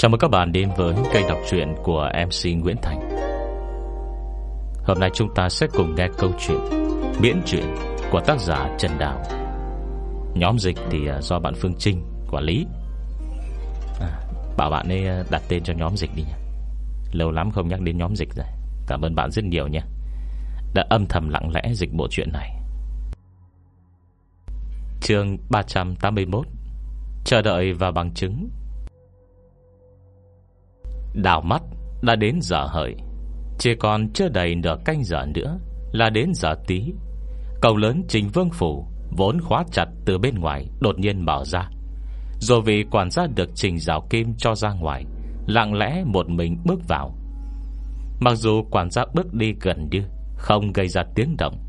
Chào mừng các bạn đến với kênh đọc truyện của MC Nguyễn Thành. Hôm nay chúng ta sẽ cùng nghe câu chuyện Miễn truyện của tác giả Trần Đào. Nhóm dịch thì à, do bạn Phương Trinh quản lý. À, Bảo bạn ấy à, đặt tên cho nhóm dịch đi nha Lâu lắm không nhắc đến nhóm dịch rồi. Cảm ơn bạn rất nhiều nha Đã âm thầm lặng lẽ dịch bộ chuyện này. Chương 381 Chờ đợi và bằng chứng. Đào mắt, đã đến giờ hợi. Chỉ còn chưa đầy nửa canh giờ nữa Là đến giờ tí. Cầu lớn Trình Vương Phủ, Vốn khóa chặt từ bên ngoài, Đột nhiên mở ra. Rồi vì quản gia được Trình Rào Kim cho ra ngoài, Lặng lẽ một mình bước vào. Mặc dù quản gia bước đi gần như Không gây ra tiếng động,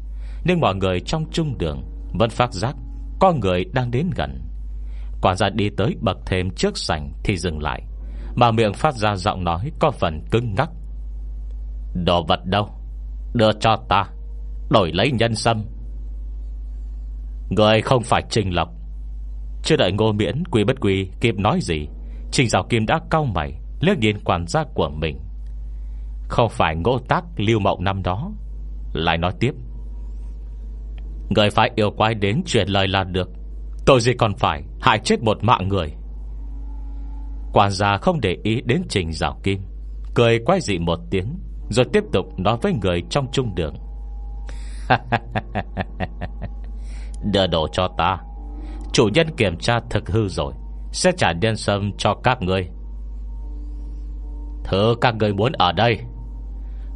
Nhưng mọi người trong trung đường Vẫn phát giác Có người đang đến gần. Quản gia đi tới bậc thêm trước sảnh Thì dừng lại. Mà miệng phát ra giọng nói Có phần cứng ngắc. Đồ vật đâu? Đưa cho ta. Đổi lấy nhân sâm. Người không phải Trình Lộc Chưa đợi ngô miễn, Quy bất quy kịp nói gì, Trình Giáo Kim đã cau mày, Liếc nhìn quản gia của mình. Không phải ngô tác lưu mộng năm đó. Lại nói tiếp. Người phải yêu quái đến truyền lời là được. Tội gì còn phải Hại chết một mạng người. Quản gia không để ý đến trình rào kim. Cười quay dị một tiếng, Rồi tiếp tục nói với người trong trung đường. Đưa đồ cho ta. Chủ nhân kiểm tra thực hư rồi, Sẽ trả nhân sâm cho các người Thứ các người muốn ở đây.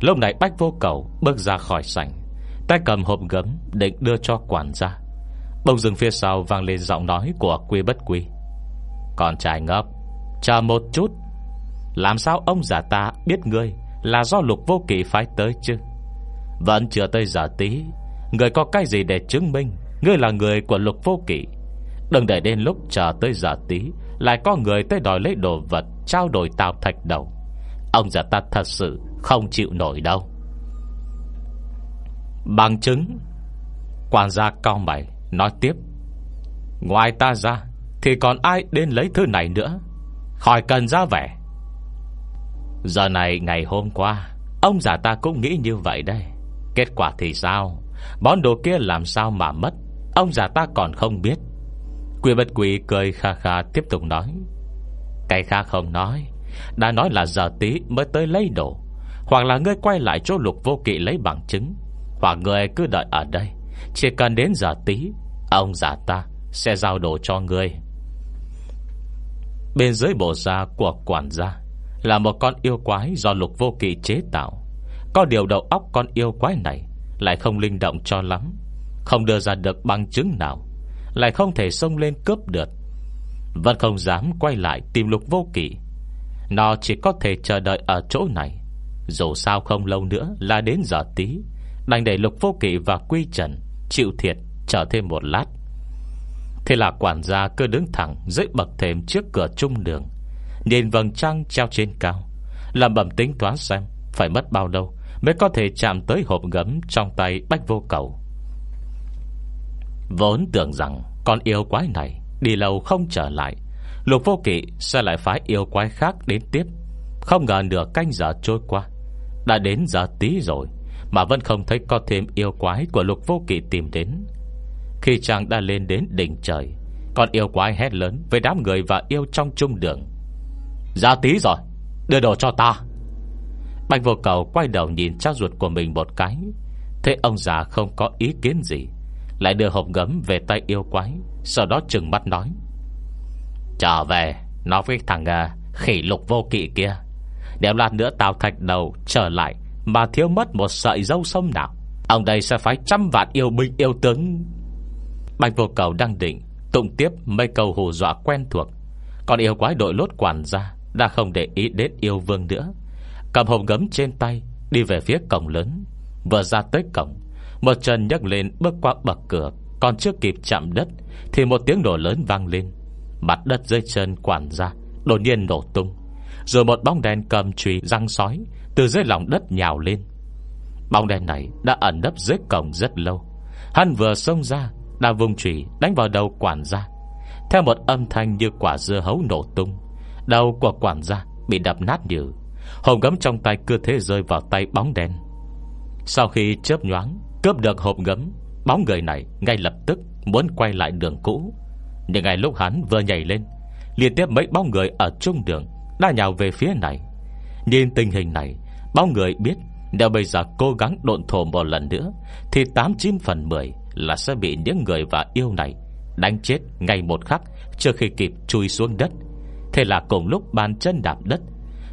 Lúc này Bách Vô Cầu Bước ra khỏi sảnh, Tay cầm hộp gấm định đưa cho quản gia. Bông rừng phía sau vang lên giọng nói Của quy bất quy. Còn trai ngốc Chờ một chút. Làm sao ông già ta biết ngươi Là do lục vô kỵ phái tới chứ? Vẫn chưa tới giờ tí. Người có cái gì để chứng minh Ngươi là người của lục vô kỵ? Đừng để đến lúc chờ tới giờ tí, Lại có người tới đòi lấy đồ vật Trao đổi tào thạch đầu. Ông già ta thật sự không chịu nổi đâu. Bằng chứng. Quản gia cao mày, Nói tiếp. Ngoài ta ra, Thì còn ai đến lấy thứ này nữa? Khỏi cần ra vẻ. Giờ này ngày hôm qua, Ông già ta cũng nghĩ như vậy đây Kết quả thì sao? Món đồ kia làm sao mà mất? Ông già ta còn không biết. Quỷ bất quỷ cười kha kha tiếp tục nói. Cái kha không nói. Đã nói là giờ tí mới tới lấy đồ. Hoặc là ngươi quay lại chỗ lục vô kỵ lấy bằng chứng. Hoặc ngươi cứ đợi ở đây. Chỉ cần đến giờ tí, Ông già ta sẽ giao đồ cho ngươi. Bên dưới bộ da của quản gia Là một con yêu quái do lục vô kỵ chế tạo. Có điều đầu óc con yêu quái này Lại không linh động cho lắm, Không đưa ra được bằng chứng nào, Lại không thể xông lên cướp được. Vẫn không dám quay lại tìm lục vô kỵ. Nó chỉ có thể chờ đợi ở chỗ này. Dù sao không lâu nữa là đến giờ tí, Đành để lục vô kỵ và quy trần Chịu thiệt chờ thêm một lát. Thế là quản gia cứ đứng thẳng Dưới bậc thềm trước cửa trung đường. Nhìn vầng trăng treo trên cao. Làm bẩm tính toán xem Phải mất bao lâu Mới có thể chạm tới hộp gấm Trong tay bách vô cầu. Vốn tưởng rằng Con yêu quái này Đi lâu không trở lại, Lục vô kỵ sẽ lại phái yêu quái khác đến tiếp. Không ngờ nửa canh giờ trôi qua, Đã đến giờ tí rồi Mà vẫn không thấy có thêm yêu quái Của lục vô kỵ tìm đến khi chàng đã lên đến đỉnh trời Còn yêu quái hét lớn Với đám người và yêu trong trung đường. Ra tí rồi Đưa đồ cho ta. Bạch vô cầu quay đầu nhìn cha ruột của mình một cái Thế ông già không có ý kiến gì Lại đưa hộp gấm về tay yêu quái Sau đó trừng mắt nói. Trở về Nói với thằng uh, khỉ lục vô kỵ kia. Nếu lát nữa tao thạch đầu trở lại Mà thiếu mất một sợi dâu sông nào. Ông đây sẽ phải trăm vạn yêu binh yêu tướng. Bạch vô cầu đang định Tụng tiếp mấy câu hù dọa quen thuộc. Còn yêu quái đội lốt quản ra Đã không để ý đến yêu vương nữa. Cầm hộp gấm trên tay, Đi về phía cổng lớn. Vừa ra tới cổng, Một chân nhấc lên bước qua bậc cửa, Còn chưa kịp chạm đất, Thì một tiếng nổ lớn vang lên. Mặt đất dưới chân quản ra Đột nhiên nổ tung, Rồi một bóng đen cầm chùy răng sói Từ dưới lòng đất nhào lên. Bóng đen này đã ẩn nấp dưới cổng rất lâu. Hắn vừa xông ra đã vùng trùy đánh vào đầu quản gia. Theo một âm thanh như quả dưa hấu nổ tung, Đầu của quản gia Bị đập nát nhừ Hộp gấm trong tay cơ thế rơi vào tay bóng đen. Sau khi chớp nhoáng, Cướp được hộp gấm, Bóng người này ngay lập tức muốn quay lại đường cũ. Nhưng ngay lúc hắn vừa nhảy lên, Liên tiếp mấy bóng người ở trung đường Đã nhào về phía này. Nhìn tình hình này, Bóng người biết Nếu bây giờ cố gắng độn thổ một lần nữa Thì 89 phần 10 là sẽ bị những người và yêu này Đánh chết ngay một khắc Trước khi kịp chui xuống đất. Thế là cùng lúc bàn chân đạp đất,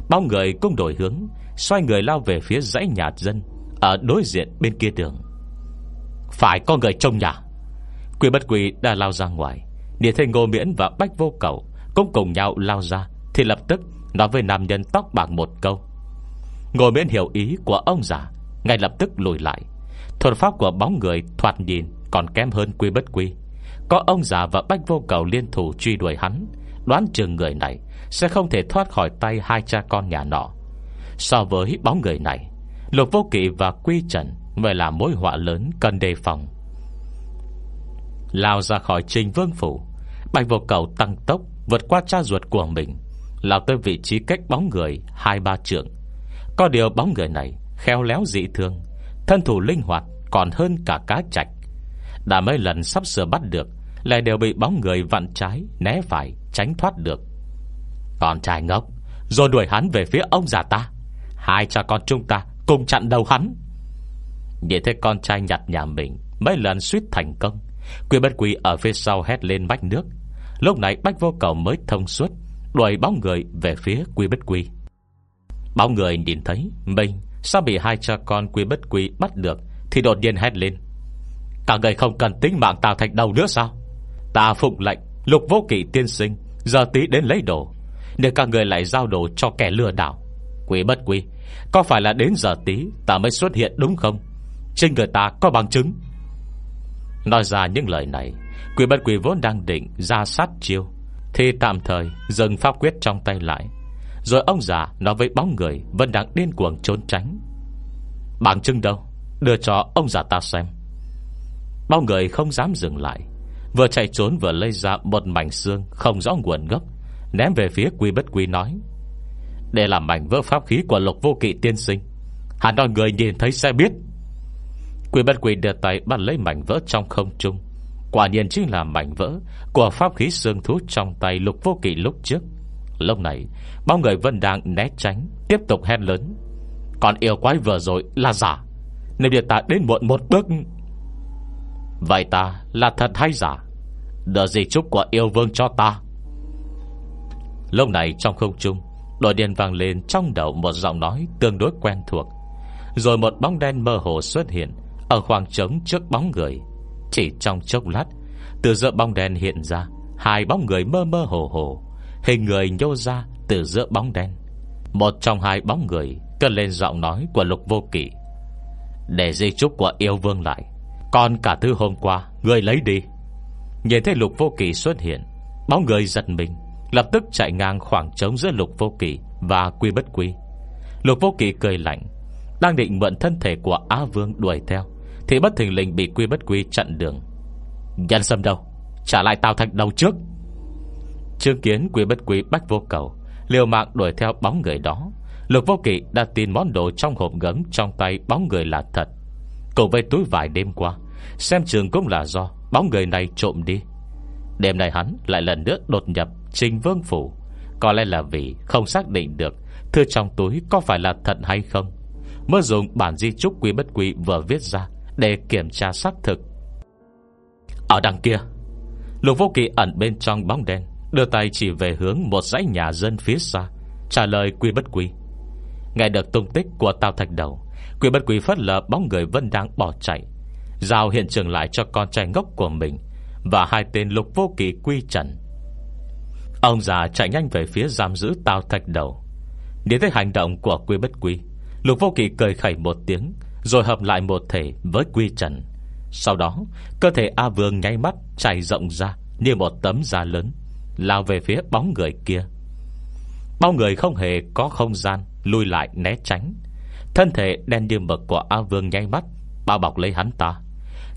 bao người cũng đổi hướng, Xoay người lao về phía dãy nhà dân Ở đối diện bên kia đường. Phải có người trông nhà. Quỷ bất quỷ đã lao ra ngoài, Địa thầy ngô miễn và bách vô cầu Cũng cùng nhau lao ra, Thì lập tức nói với nam nhân tóc bạc một câu. Ngô miễn hiểu ý của ông già, Ngay lập tức lùi lại. Thuật pháp của bóng người thoạt nhìn Còn kém hơn quy bất quy. Có ông già và bách vô cầu liên thủ truy đuổi hắn, Đoán chừng người này Sẽ không thể thoát khỏi tay hai cha con nhà nọ. So với bóng người này, Lục vô kỵ và quy trần Mới là mối họa lớn cần đề phòng. Lao ra khỏi trình vương phủ Bạch vô cầu tăng tốc Vượt qua cha ruột của mình, Lao tới vị trí cách bóng người Hai ba trượng. Có điều bóng người này khéo léo dị thương Thân thủ linh hoạt, còn hơn cả cá chạch. Đã mấy lần sắp sửa bắt được, Lại đều bị bóng người vặn trái, Né phải, tránh thoát được. Còn trai ngốc, Rồi đuổi hắn về phía ông già ta. Hai cha con chúng ta cùng chặn đầu hắn. Nhìn thấy con trai nhặt nhà mình, Mấy lần suýt thành công Quy bất quỷ ở phía sau hét lên bách nước. Lúc này bách vô cầu mới thông suốt, Đuổi bóng người về phía quy bất quy Bóng người nhìn thấy Mình sao bị hai cha con quy bất quy bắt được Thì đột nhiên hét lên? Cả người không cần tính mạng tào thạch đầu nữa sao? Ta phụng lệnh, Lục vô kỵ tiên sinh, Giờ tí đến lấy đồ, Để cả người lại giao đồ cho kẻ lừa đảo. Quý bất quý, Có phải là đến giờ tí ta mới xuất hiện đúng không? Trên người ta có bằng chứng. Nói ra những lời này Quỷ bất quỷ vốn đang định ra sát chiêu, Thì tạm thời dừng pháp quyết trong tay lại. Rồi ông già nói với bóng người Vẫn đang điên cuồng trốn tránh. Bảng trưng đâu? Đưa cho ông già ta xem. Bóng người không dám dừng lại. Vừa chạy trốn vừa lấy ra một mảnh xương Không rõ nguồn gốc, Ném về phía quy bất quy nói, để làm mảnh vỡ pháp khí của lục vô kỵ tiên sinh. Hắn đòi người nhìn thấy sẽ biết. Quy bất quy đưa tay bắt lấy mảnh vỡ trong không trung. Quả nhiên chính là mảnh vỡ Của pháp khí xương thú trong tay lục vô kỵ lúc trước. Lúc này Bao người vẫn đang né tránh, Tiếp tục hét lớn. Còn yêu quái vừa rồi là giả. Nếu địa ta đến muộn một bước. Vậy ta là thật hay giả? Đợi gì chúc của yêu vương cho ta. Lúc này trong không trung Đội điện vang lên trong đầu một giọng nói Tương đối quen thuộc. Rồi một bóng đen mơ hồ xuất hiện Ở khoảng trống trước bóng người. Chỉ trong chốc lát, Từ giữa bóng đen hiện ra, Hai bóng người mơ mơ hồ hồ. Hình người nhô ra từ giữa bóng đen. Một trong hai bóng người cất lên giọng nói của lục vô kỵ. Để di trúc của yêu vương lại, Còn cả thứ hôm qua, Người lấy đi. Nhìn thấy lục vô kỵ xuất hiện, Bóng người giật mình, Lập tức chạy ngang khoảng trống giữa lục vô kỵ Và quy bất quy. Lục vô kỵ cười lạnh, Đang định mượn thân thể của Á Vương đuổi theo, Thì bất thình lình bị quy bất quy chặn đường. Nhân sâm đâu? Trả lại tao thạch đầu trước. Chứng kiến quy bất quý bách vô cầu, Liều mạng đuổi theo bóng người đó, Lục vô kỵ đã tin món đồ trong hộp gấm Trong tay bóng người là thật. Cùng với túi vải đêm qua, Xem trường cũng là do Bóng người này trộm đi. Đêm nay hắn lại lần nữa đột nhập Trình vương phủ. Có lẽ là vì không xác định được Thư trong túi có phải là thật hay không. Mới dùng bản di trúc quý bất quý Vừa viết ra để kiểm tra xác thực. Ở đằng kia, Lục vô kỳ ẩn bên trong bóng đen Đưa tay chỉ về hướng một dãy nhà dân phía xa, Trả lời quy bất quý Nghe được tung tích của Tào Thạch Đầu, Quy bất quý phất lờ bóng người vẫn đang bỏ chạy, Giao hiện trường lại cho con trai ngốc của mình Và hai tên lục vô kỳ quy trần. Ông già chạy nhanh về phía giam giữ Tào Thạch Đầu. Đến thấy hành động của quy bất quy, Lục vô kỳ cười khẩy một tiếng, Rồi hợp lại một thể với quy trần. Sau đó, Cơ thể A Vương nháy mắt chảy rộng ra Như một tấm da lớn. Lao về phía bóng người kia. Bao người không hề có không gian Lui lại né tránh. Thân thể đen như mực của A Vương nháy mắt, Bao bọc lấy hắn ta.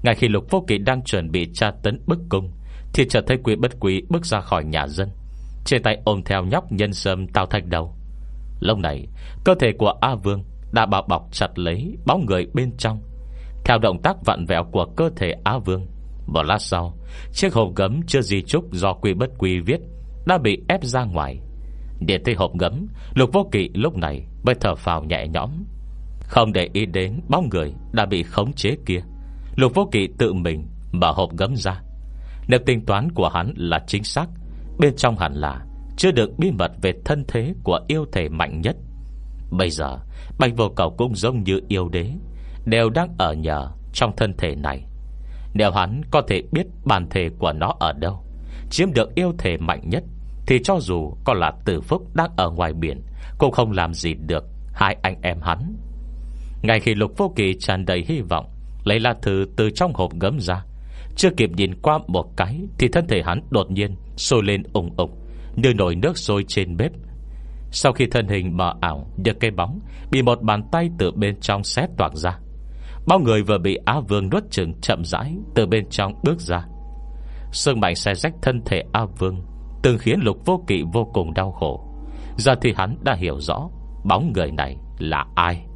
Ngay khi lục vô kỵ đang chuẩn bị tra tấn bức cung, Thì chợt thấy quý bất quý bước ra khỏi nhà dân Trên tay ôm theo nhóc nhân sâm tao thạch đầu. Lúc này, Cơ thể của A Vương Đã bao bọc chặt lấy bóng người bên trong. Theo động tác vặn vẹo của cơ thể A Vương một lát sau, Chiếc hộp gấm chưa di chúc do quy bất quy viết Đã bị ép ra ngoài. Để thấy hộp gấm, Lục vô kỵ lúc này mới thở phào nhẹ nhõm. Không để ý đến bóng người Đã bị khống chế kia, Lục vô kỵ tự mình mở hộp gấm ra. Nếu tính toán của hắn là chính xác, Bên trong hẳn là Chưa được bí mật về thân thế Của yêu thể mạnh nhất. Bây giờ, Bạch vô cầu cũng giống như yêu đế, Đều đang ở nhờ trong thân thể này. Nếu hắn có thể biết Bản thể của nó ở đâu, Chiếm được yêu thể mạnh nhất, Thì cho dù có là tử phúc đang ở ngoài biển, Cũng không làm gì được Hai anh em hắn. Ngay khi lục vô kỳ tràn đầy hy vọng, Lấy lá thư từ trong hộp gấm ra, Chưa kịp nhìn qua một cái Thì thân thể hắn đột nhiên Sôi lên ủng ủng Như nồi nước sôi trên bếp. Sau khi thân hình mờ ảo Được cây bóng Bị một bàn tay từ bên trong xé toạc ra Bao người vừa bị Á Vương nuốt chừng chậm rãi Từ bên trong bước ra. Sương mạnh xe rách thân thể A Vương, Từng khiến lục vô kỵ vô cùng đau khổ. Giờ thì hắn đã hiểu rõ Bóng người này là ai.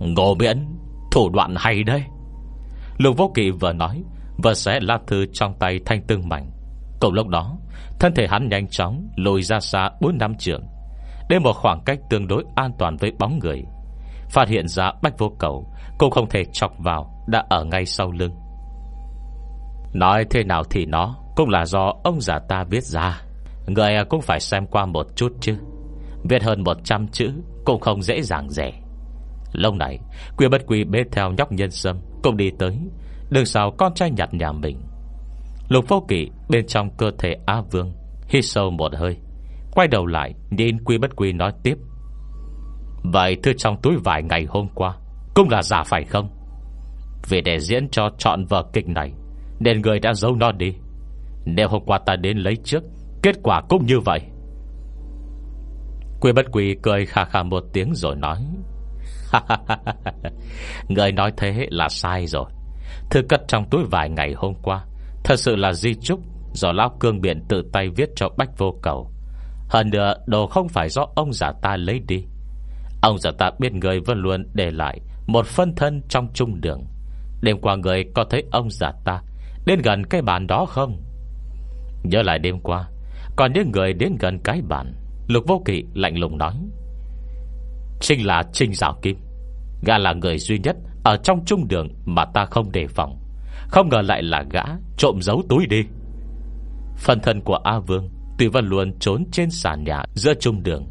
Ngô miễn Thủ đoạn hay đây Lục vô kỵ vừa nói, Vừa sẽ la thư trong tay thanh tương mảnh Cùng lúc đó, Thân thể hắn nhanh chóng lùi ra xa 4 năm trường Đến một khoảng cách tương đối an toàn với bóng người Phát hiện ra bách vô cầu, Cũng không thể chọc vào, Đã ở ngay sau lưng. Nói thế nào thì nó Cũng là do ông già ta viết ra. Người cũng phải xem qua một chút chứ. Viết hơn 100 chữ Cũng không dễ dàng rẻ. Lâu này Quy bất quy bê theo nhóc nhân sâm Cũng đi tới Đường sau con trai nhặt nhà mình. Lục vô kỵ bên trong cơ thể A Vương Hít sâu một hơi, Quay đầu lại nhìn quy bất quy nói tiếp. Vậy thư trong túi vải ngày hôm qua, Cũng là giả phải không? Vì để diễn cho chọn vở kịch này, Nên người đã giấu nó đi. Nếu hôm qua ta đến lấy trước, Kết quả cũng như vậy. Quy bất quỳ cười khà khà một tiếng rồi nói Người nói thế là sai rồi. Thư cất trong túi vài ngày hôm qua, Thật sự là di trúc Do Lão Cương Biện tự tay viết cho Bách Vô Cầu. Hơn nữa, đồ không phải do ông giả ta lấy đi Ông giả ta biết người vẫn luôn để lại Một phân thân trong trung đường. Đêm qua người có thấy ông giả ta Đến gần cái bàn đó không? Nhớ lại đêm qua, Còn những người đến gần cái bàn, Lục vô kỵ lạnh lùng nói Trinh là Trinh Giảo Kim. Gã là người duy nhất Ở trong trung đường mà ta không đề phòng. Không ngờ lại là gã Trộm giấu túi đi. Phần thân của A Vương Tuy vẫn luôn trốn trên sàn nhà giữa trung đường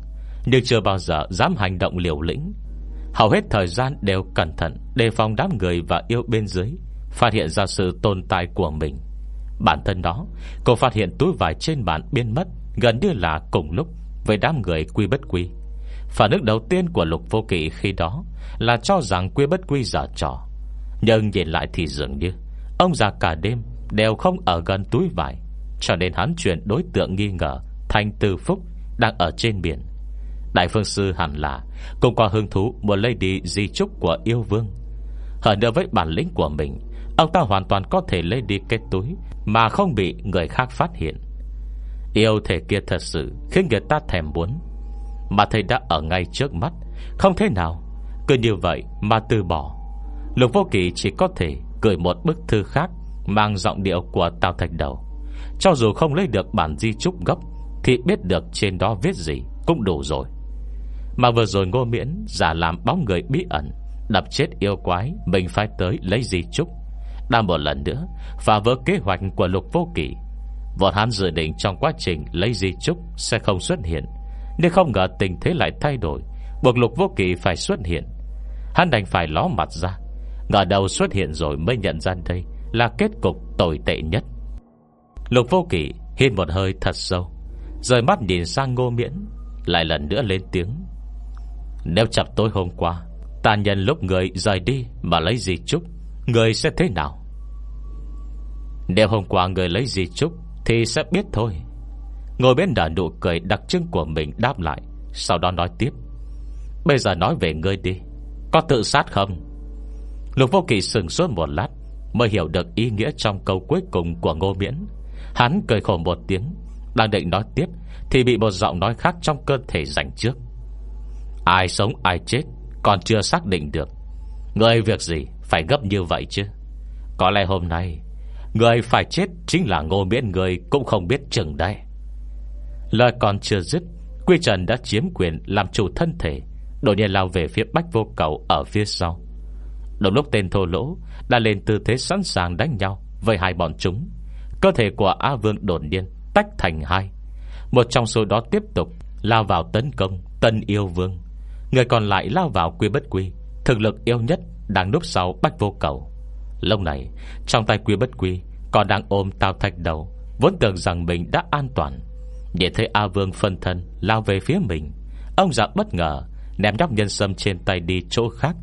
nhưng chưa bao giờ dám hành động liều lĩnh. Hầu hết thời gian đều cẩn thận Đề phòng đám người và yêu bên dưới Phát hiện ra sự tồn tại của mình. Bản thân đó, Cô phát hiện túi vải trên bàn biến mất, Gần như là cùng lúc Với đám người quy bất quy. Phản ứng đầu tiên của lục vô kỵ khi đó Là cho rằng quy bất quy giả trò. Nhưng nhìn lại thì dường như, Ông già cả đêm Đều không ở gần túi vải, Cho nên hắn chuyển đối tượng nghi ngờ Thành Từ Phúc đang ở trên biển. Đại phương sư hẳn là Cũng có hứng thú muốn lấy đi di trúc của yêu vương. Hơn nữa với bản lĩnh của mình, Ông ta hoàn toàn có thể lấy đi cái túi Mà không bị người khác phát hiện. Yêu thể kia thật sự Khiến người ta thèm muốn, Mà thầy đã ở ngay trước mắt, Không thế nào. Cứ như vậy mà từ bỏ. Lục vô kỳ chỉ có thể gửi một bức thư khác Mang giọng điệu của Tào Thạch Đầu. Cho dù không lấy được bản di trúc gốc, Thì biết được trên đó viết gì Cũng đủ rồi. Mà vừa rồi ngô miễn giả làm bóng người bí ẩn, Đập chết yêu quái, Mình phải tới lấy di trúc Đang một lần nữa Và vỡ kế hoạch của lục vô kỷ Vọt hắn dự định trong quá trình lấy di trúc Sẽ không xuất hiện. Nhưng không ngờ tình thế lại thay đổi, Buộc lục vô kỷ phải xuất hiện. Hắn đành phải ló mặt ra. Ngờ đầu xuất hiện rồi mới nhận ra đây Là kết cục tồi tệ nhất. Lục vô kỷ hít một hơi thật sâu, Rời mắt nhìn sang ngô miễn, Lại lần nữa lên tiếng. Nếu chập tối hôm qua, Ta nhân lúc người rời đi Mà lấy gì chúc, Người sẽ thế nào? Nếu hôm qua người lấy gì chúc Thì sẽ biết thôi. Ngồi bên đà nụ cười đặc trưng của mình đáp lại, Sau đó nói tiếp. Bây giờ nói về ngươi đi, Có tự sát không? Lục vô kỳ sừng suốt một lát, Mới hiểu được ý nghĩa trong câu cuối cùng của ngô miễn. Hắn cười khổ một tiếng, Đang định nói tiếp Thì bị một giọng nói khác trong cơ thể giành trước. Ai sống, ai chết, Còn chưa xác định được. Người việc gì phải gấp như vậy chứ? Có lẽ hôm nay, Người phải chết chính là ngô miễn người Cũng không biết chừng đây Lời còn chưa dứt, Quy Trần đã chiếm quyền làm chủ thân thể, Đột nhiên lao về phía bách vô cầu Ở phía sau. Đồng lúc tên thô lỗ Đã lên tư thế sẵn sàng đánh nhau Với hai bọn chúng, Cơ thể của A Vương đột nhiên tách thành hai. Một trong số đó tiếp tục Lao vào tấn công Tân Yêu Vương. Người còn lại lao vào quy bất quy, Thực lực yêu nhất đang núp sau bách vô cầu. Lâu này, Trong tay quy bất quy Còn đang ôm tao thạch đầu, Vốn tưởng rằng mình đã an toàn. Để thấy A Vương phân thân Lao về phía mình, Ông già bất ngờ Ném nhóc nhân sâm trên tay đi chỗ khác.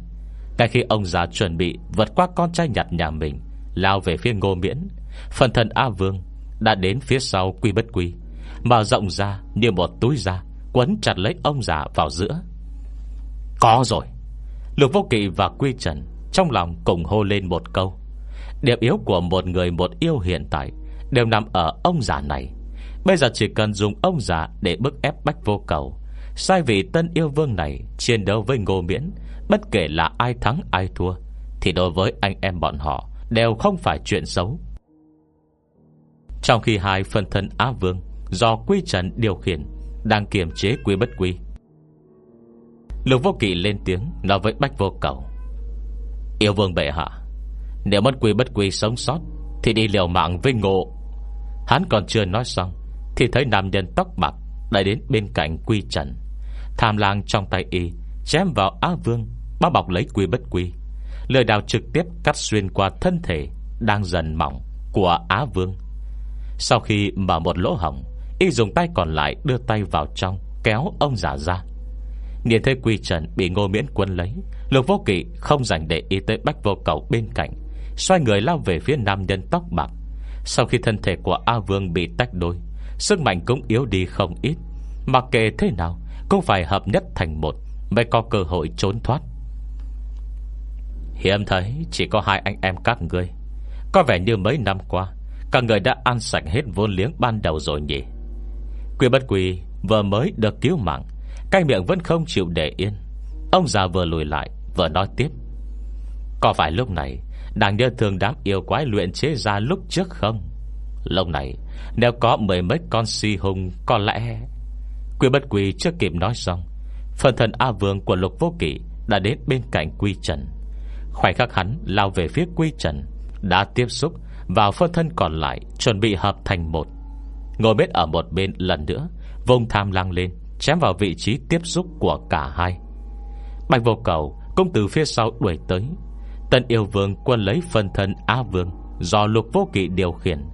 Ngay khi ông già chuẩn bị Vượt qua con trai nhặt nhà mình, Lao về phía ngô miễn Phần thân A Vương Đã đến phía sau quy bất quy, Mở rộng ra như một túi da, Quấn chặt lấy ông già vào giữa. Có rồi. Lục vô kỵ và quy trần Trong lòng cùng hô lên một câu. Điểm yếu của một người một yêu hiện tại Đều nằm ở ông già này. Bây giờ chỉ cần dùng ông già Để bức ép bách vô cầu, Sai vì tân yêu vương này Chiến đấu với ngô miễn, Bất kể là ai thắng ai thua, Thì đối với anh em bọn họ Đều không phải chuyện xấu. Trong khi hai phân thân Á Vương Do Quy Trần điều khiển Đang kiềm chế Quy Bất Quy Lục Vô Kỵ lên tiếng, Nói với Bách Vô Cầu. Yêu Vương bệ hạ, Nếu mất Quy Bất Quy sống sót, Thì đi liều mạng với ngộ. Hắn còn chưa nói xong, Thì thấy nam nhân tóc bạc Đã đến bên cạnh Quy Trần. Tham lang trong tay y, Chém vào Á Vương, Bao bọc lấy Quy Bất Quy. Lời đào trực tiếp cắt xuyên qua thân thể Đang dần mỏng của Á Vương. Sau khi mở một lỗ hỏng Y dùng tay còn lại đưa tay vào trong, Kéo ông già ra. Nhìn thấy quy trần bị ngô miễn quân lấy, Lục vô kỵ không dành để y tới bách vô cầu bên cạnh, Xoay người lao về phía nam nhân tóc bạc. Sau khi thân thể của A Vương bị tách đôi, Sức mạnh cũng yếu đi không ít. Mặc kệ thế nào, Cũng phải hợp nhất thành một, Mới có cơ hội trốn thoát. Hiếm thấy chỉ có hai anh em các ngươi. Có vẻ như mấy năm qua Các người đã ăn sạch hết vốn liếng ban đầu rồi nhỉ? Quy bất quy Vừa mới được cứu mạng cái miệng vẫn không chịu để yên. Ông già vừa lùi lại, Vừa nói tiếp. Có phải lúc này Đang nhớ thương đám yêu quái luyện chế ra lúc trước không? Lúc này, Nếu có mười mấy con si hùng Có lẽ Quy bất quy chưa kịp nói xong, Phần thần A Vương của lục vô kỷ Đã đến bên cạnh Quy Trần. Khoảnh khắc hắn lao về phía Quy Trần, Đã tiếp xúc vào phân thân còn lại, Chuẩn bị hợp thành một. Ngồi bếp ở một bên lần nữa, Vùng tham lang lên. Chém vào vị trí tiếp xúc của cả hai. Bạch vô cầu cũng từ phía sau đuổi tới. Tân yêu vương quân lấy phân thân A vương, Do lục vô kỵ điều khiển,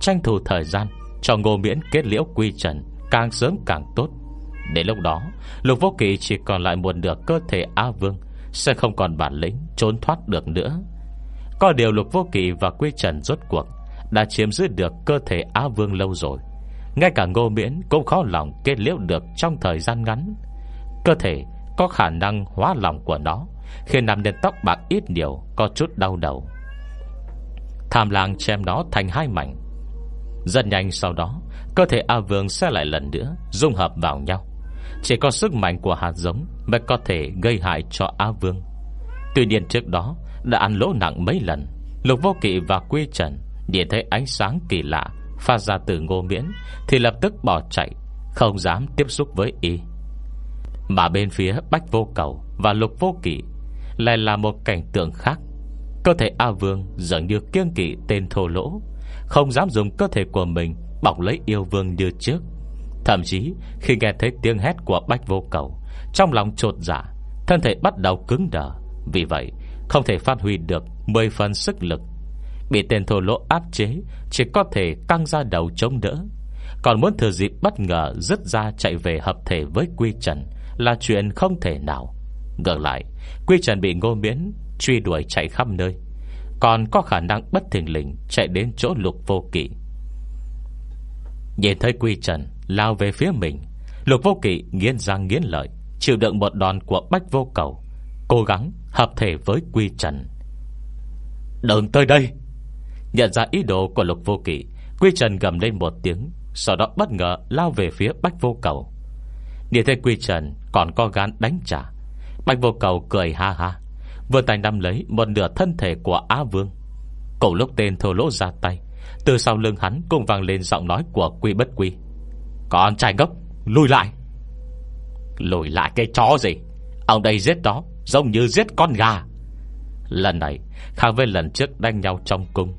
Tranh thủ thời gian Cho ngô miễn kết liễu quy trần Càng sớm càng tốt. Đến lúc đó, Lục vô kỵ chỉ còn lại một nửa cơ thể A vương, Sẽ không còn bản lĩnh trốn thoát được nữa. Có điều lục vô kỵ và quy trần rốt cuộc Đã chiếm giữ được cơ thể Á Vương lâu rồi. Ngay cả ngô miễn cũng khó lòng kết liễu được trong thời gian ngắn. Cơ thể có khả năng hóa lòng của nó, Khiến nằm đến tóc bạc ít nhiều Có chút đau đầu. Tham lang chém nó thành hai mảnh. Rất nhanh sau đó, Cơ thể A Vương sẽ lại lần nữa Dung hợp vào nhau. Chỉ có sức mạnh của hạt giống Mới có thể gây hại cho A Vương. Tuy nhiên trước đó, Đã ăn lỗ nặng mấy lần, Lục vô kỵ và quy trần Nhìn thấy ánh sáng kỳ lạ Phát ra từ ngô miễn, Thì lập tức bỏ chạy, Không dám tiếp xúc với y. Mà bên phía Bách Vô Cầu Và Lục Vô kỷ Lại là một cảnh tượng khác. Cơ thể A Vương dường như kiêng kỵ tên thô lỗ, Không dám dùng cơ thể của mình Bọc lấy yêu vương như trước. Thậm chí, khi nghe thấy tiếng hét của Bách Vô Cầu, Trong lòng trột dạ Thân thể bắt đầu cứng đờ. Vì vậy, không thể phát huy được 10 phần sức lực Bị tên thổ lỗ áp chế, Chỉ có thể căng ra đầu chống đỡ. Còn muốn thừa dịp bất ngờ Dứt ra chạy về hợp thể với Quy Trần Là chuyện không thể nào. Ngược lại, Quy Trần bị ngô miễn, Truy đuổi chạy khắp nơi. Còn có khả năng bất thình lình Chạy đến chỗ lục vô kỵ. Nhìn thấy Quy Trần Lao về phía mình, Lục vô kỵ nghiến răng nghiến lợi, Chịu đựng một đòn của bách vô cầu, Cố gắng hợp thể với Quy Trần. Đừng tới đây! Nhận ra ý đồ của lục vô kỵ, Quy Trần gầm lên một tiếng, Sau đó bất ngờ lao về phía Bách Vô Cầu. Nhìn thấy Quy Trần còn có gán đánh trả, Bách Vô Cầu cười ha ha, Vừa tay nắm lấy một nửa thân thể của Á Vương. Cùng lúc tên thô lỗ ra tay, Từ sau lưng hắn cũng vang lên giọng nói của Quy Bất Quy. Còn trai ngốc Lùi lại. Lùi lại cái chó gì? Ông đây giết đó, Giống như giết con gà. Lần này, khác với lần trước đánh nhau trong cung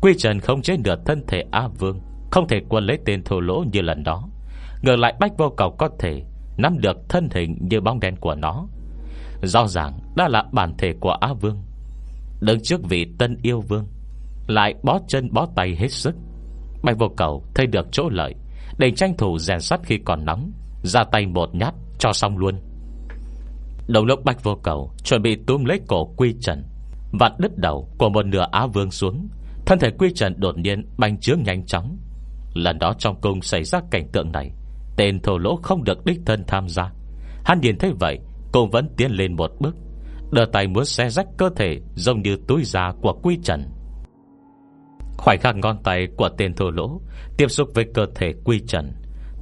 Quy Trần không chế được thân thể A Vương, Không thể quân lấy tên thổ lỗ như lần đó. Ngược lại, Bách Vô Cầu có thể Nắm được thân hình như bóng đen của nó. Rõ ràng đã là bản thể của A Vương. Đứng trước vị tân yêu vương, Lại bó chân bó tay hết sức. Bạch vô cầu thấy được chỗ lợi, Để tranh thủ rèn sắt khi còn nóng, Ra tay một nhát cho xong luôn. Đồng lúc Bạch vô cầu Chuẩn bị túm lấy cổ quy trần, Vặn đứt đầu của một nửa á vương xuống Thân thể quy trần đột nhiên bành trướng nhanh chóng. Lần đó trong cung xảy ra cảnh tượng này, Tên thổ lỗ không được đích thân tham gia. Hắn nhìn thấy vậy, Cô vẫn tiến lên một bước Đờ tay muốn xe rách cơ thể Giống như túi da của quy trần. Khoảnh khắc ngón tay của tên thô lỗ Tiếp xúc với cơ thể quy trần,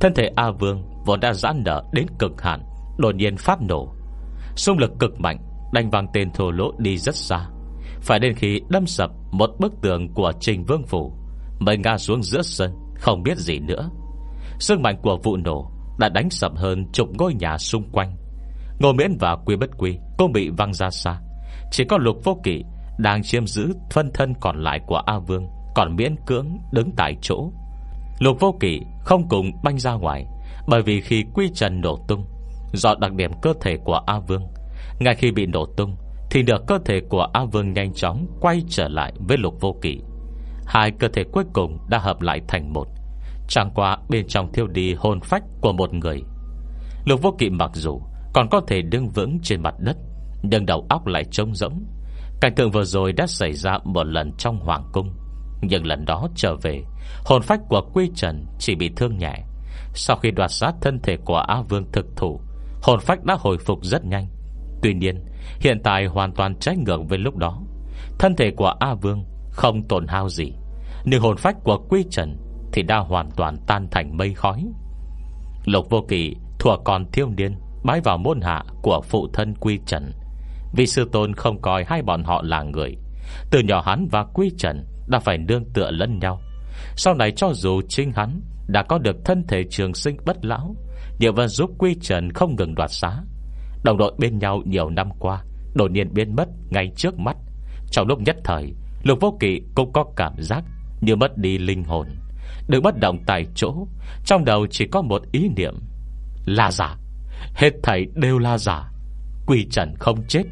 Thân thể A Vương vốn đã giãn nở đến cực hạn, Đột nhiên phát nổ. Xung lực cực mạnh, Đánh văng tên thô lỗ đi rất xa. Phải đến khi đâm sập Một bức tường của Trình Vương Phủ, Mới ngã xuống giữa sân, Không biết gì nữa. Sức mạnh của vụ nổ Đã đánh sập hơn chục ngôi nhà xung quanh. Ngô Miễn và Quy Bất Quy Cũng bị văng ra xa. Chỉ có lục vô kỵ Đang chiếm giữ phân thân còn lại của A Vương, Còn miễn cưỡng đứng tại chỗ. Lục vô kỵ không cùng banh ra ngoài, Bởi vì khi quy trần nổ tung, Do đặc điểm cơ thể của A Vương, Ngay khi bị nổ tung thì được cơ thể của A Vương nhanh chóng Quay trở lại với lục vô kỵ. Hai cơ thể cuối cùng đã hợp lại thành một. Chẳng qua bên trong thiêu đi hồn phách của một người. Lục vô kỵ mặc dù còn có thể đứng vững trên mặt đất, Nhưng đầu óc lại trống rỗng. Cảnh tượng vừa rồi đã xảy ra một lần trong hoàng cung. Nhưng lần đó trở về, Hồn phách của Quy Trần chỉ bị thương nhẹ. Sau khi đoạt sát thân thể của Á Vương thực thủ, Hồn phách đã hồi phục rất nhanh. Tuy nhiên, Hiện tại hoàn toàn trái ngược với lúc đó. Thân thể của A Vương không tổn hao gì, Nhưng hồn phách của Quy Trần Thì đã hoàn toàn tan thành mây khói. Lục vô kỳ Thủa còn thiêu niên Bái vào môn hạ của phụ thân Quy Trần. Vì sư tôn không coi hai bọn họ là người, Từ nhỏ hắn và Quy Trần Đã phải nương tựa lẫn nhau. Sau này cho dù chính hắn Đã có được thân thể trường sinh bất lão Điều vẫn giúp Quy Trần không ngừng đoạt xá Đồng đội bên nhau nhiều năm qua, Đột nhiên biến mất ngay trước mắt. Trong lúc nhất thời, Lục vô kỵ cũng có cảm giác Như mất đi linh hồn Đừng bất động tại chỗ. Trong đầu chỉ có một ý niệm, Là giả. Hết thảy đều là giả. Quỷ trần không chết,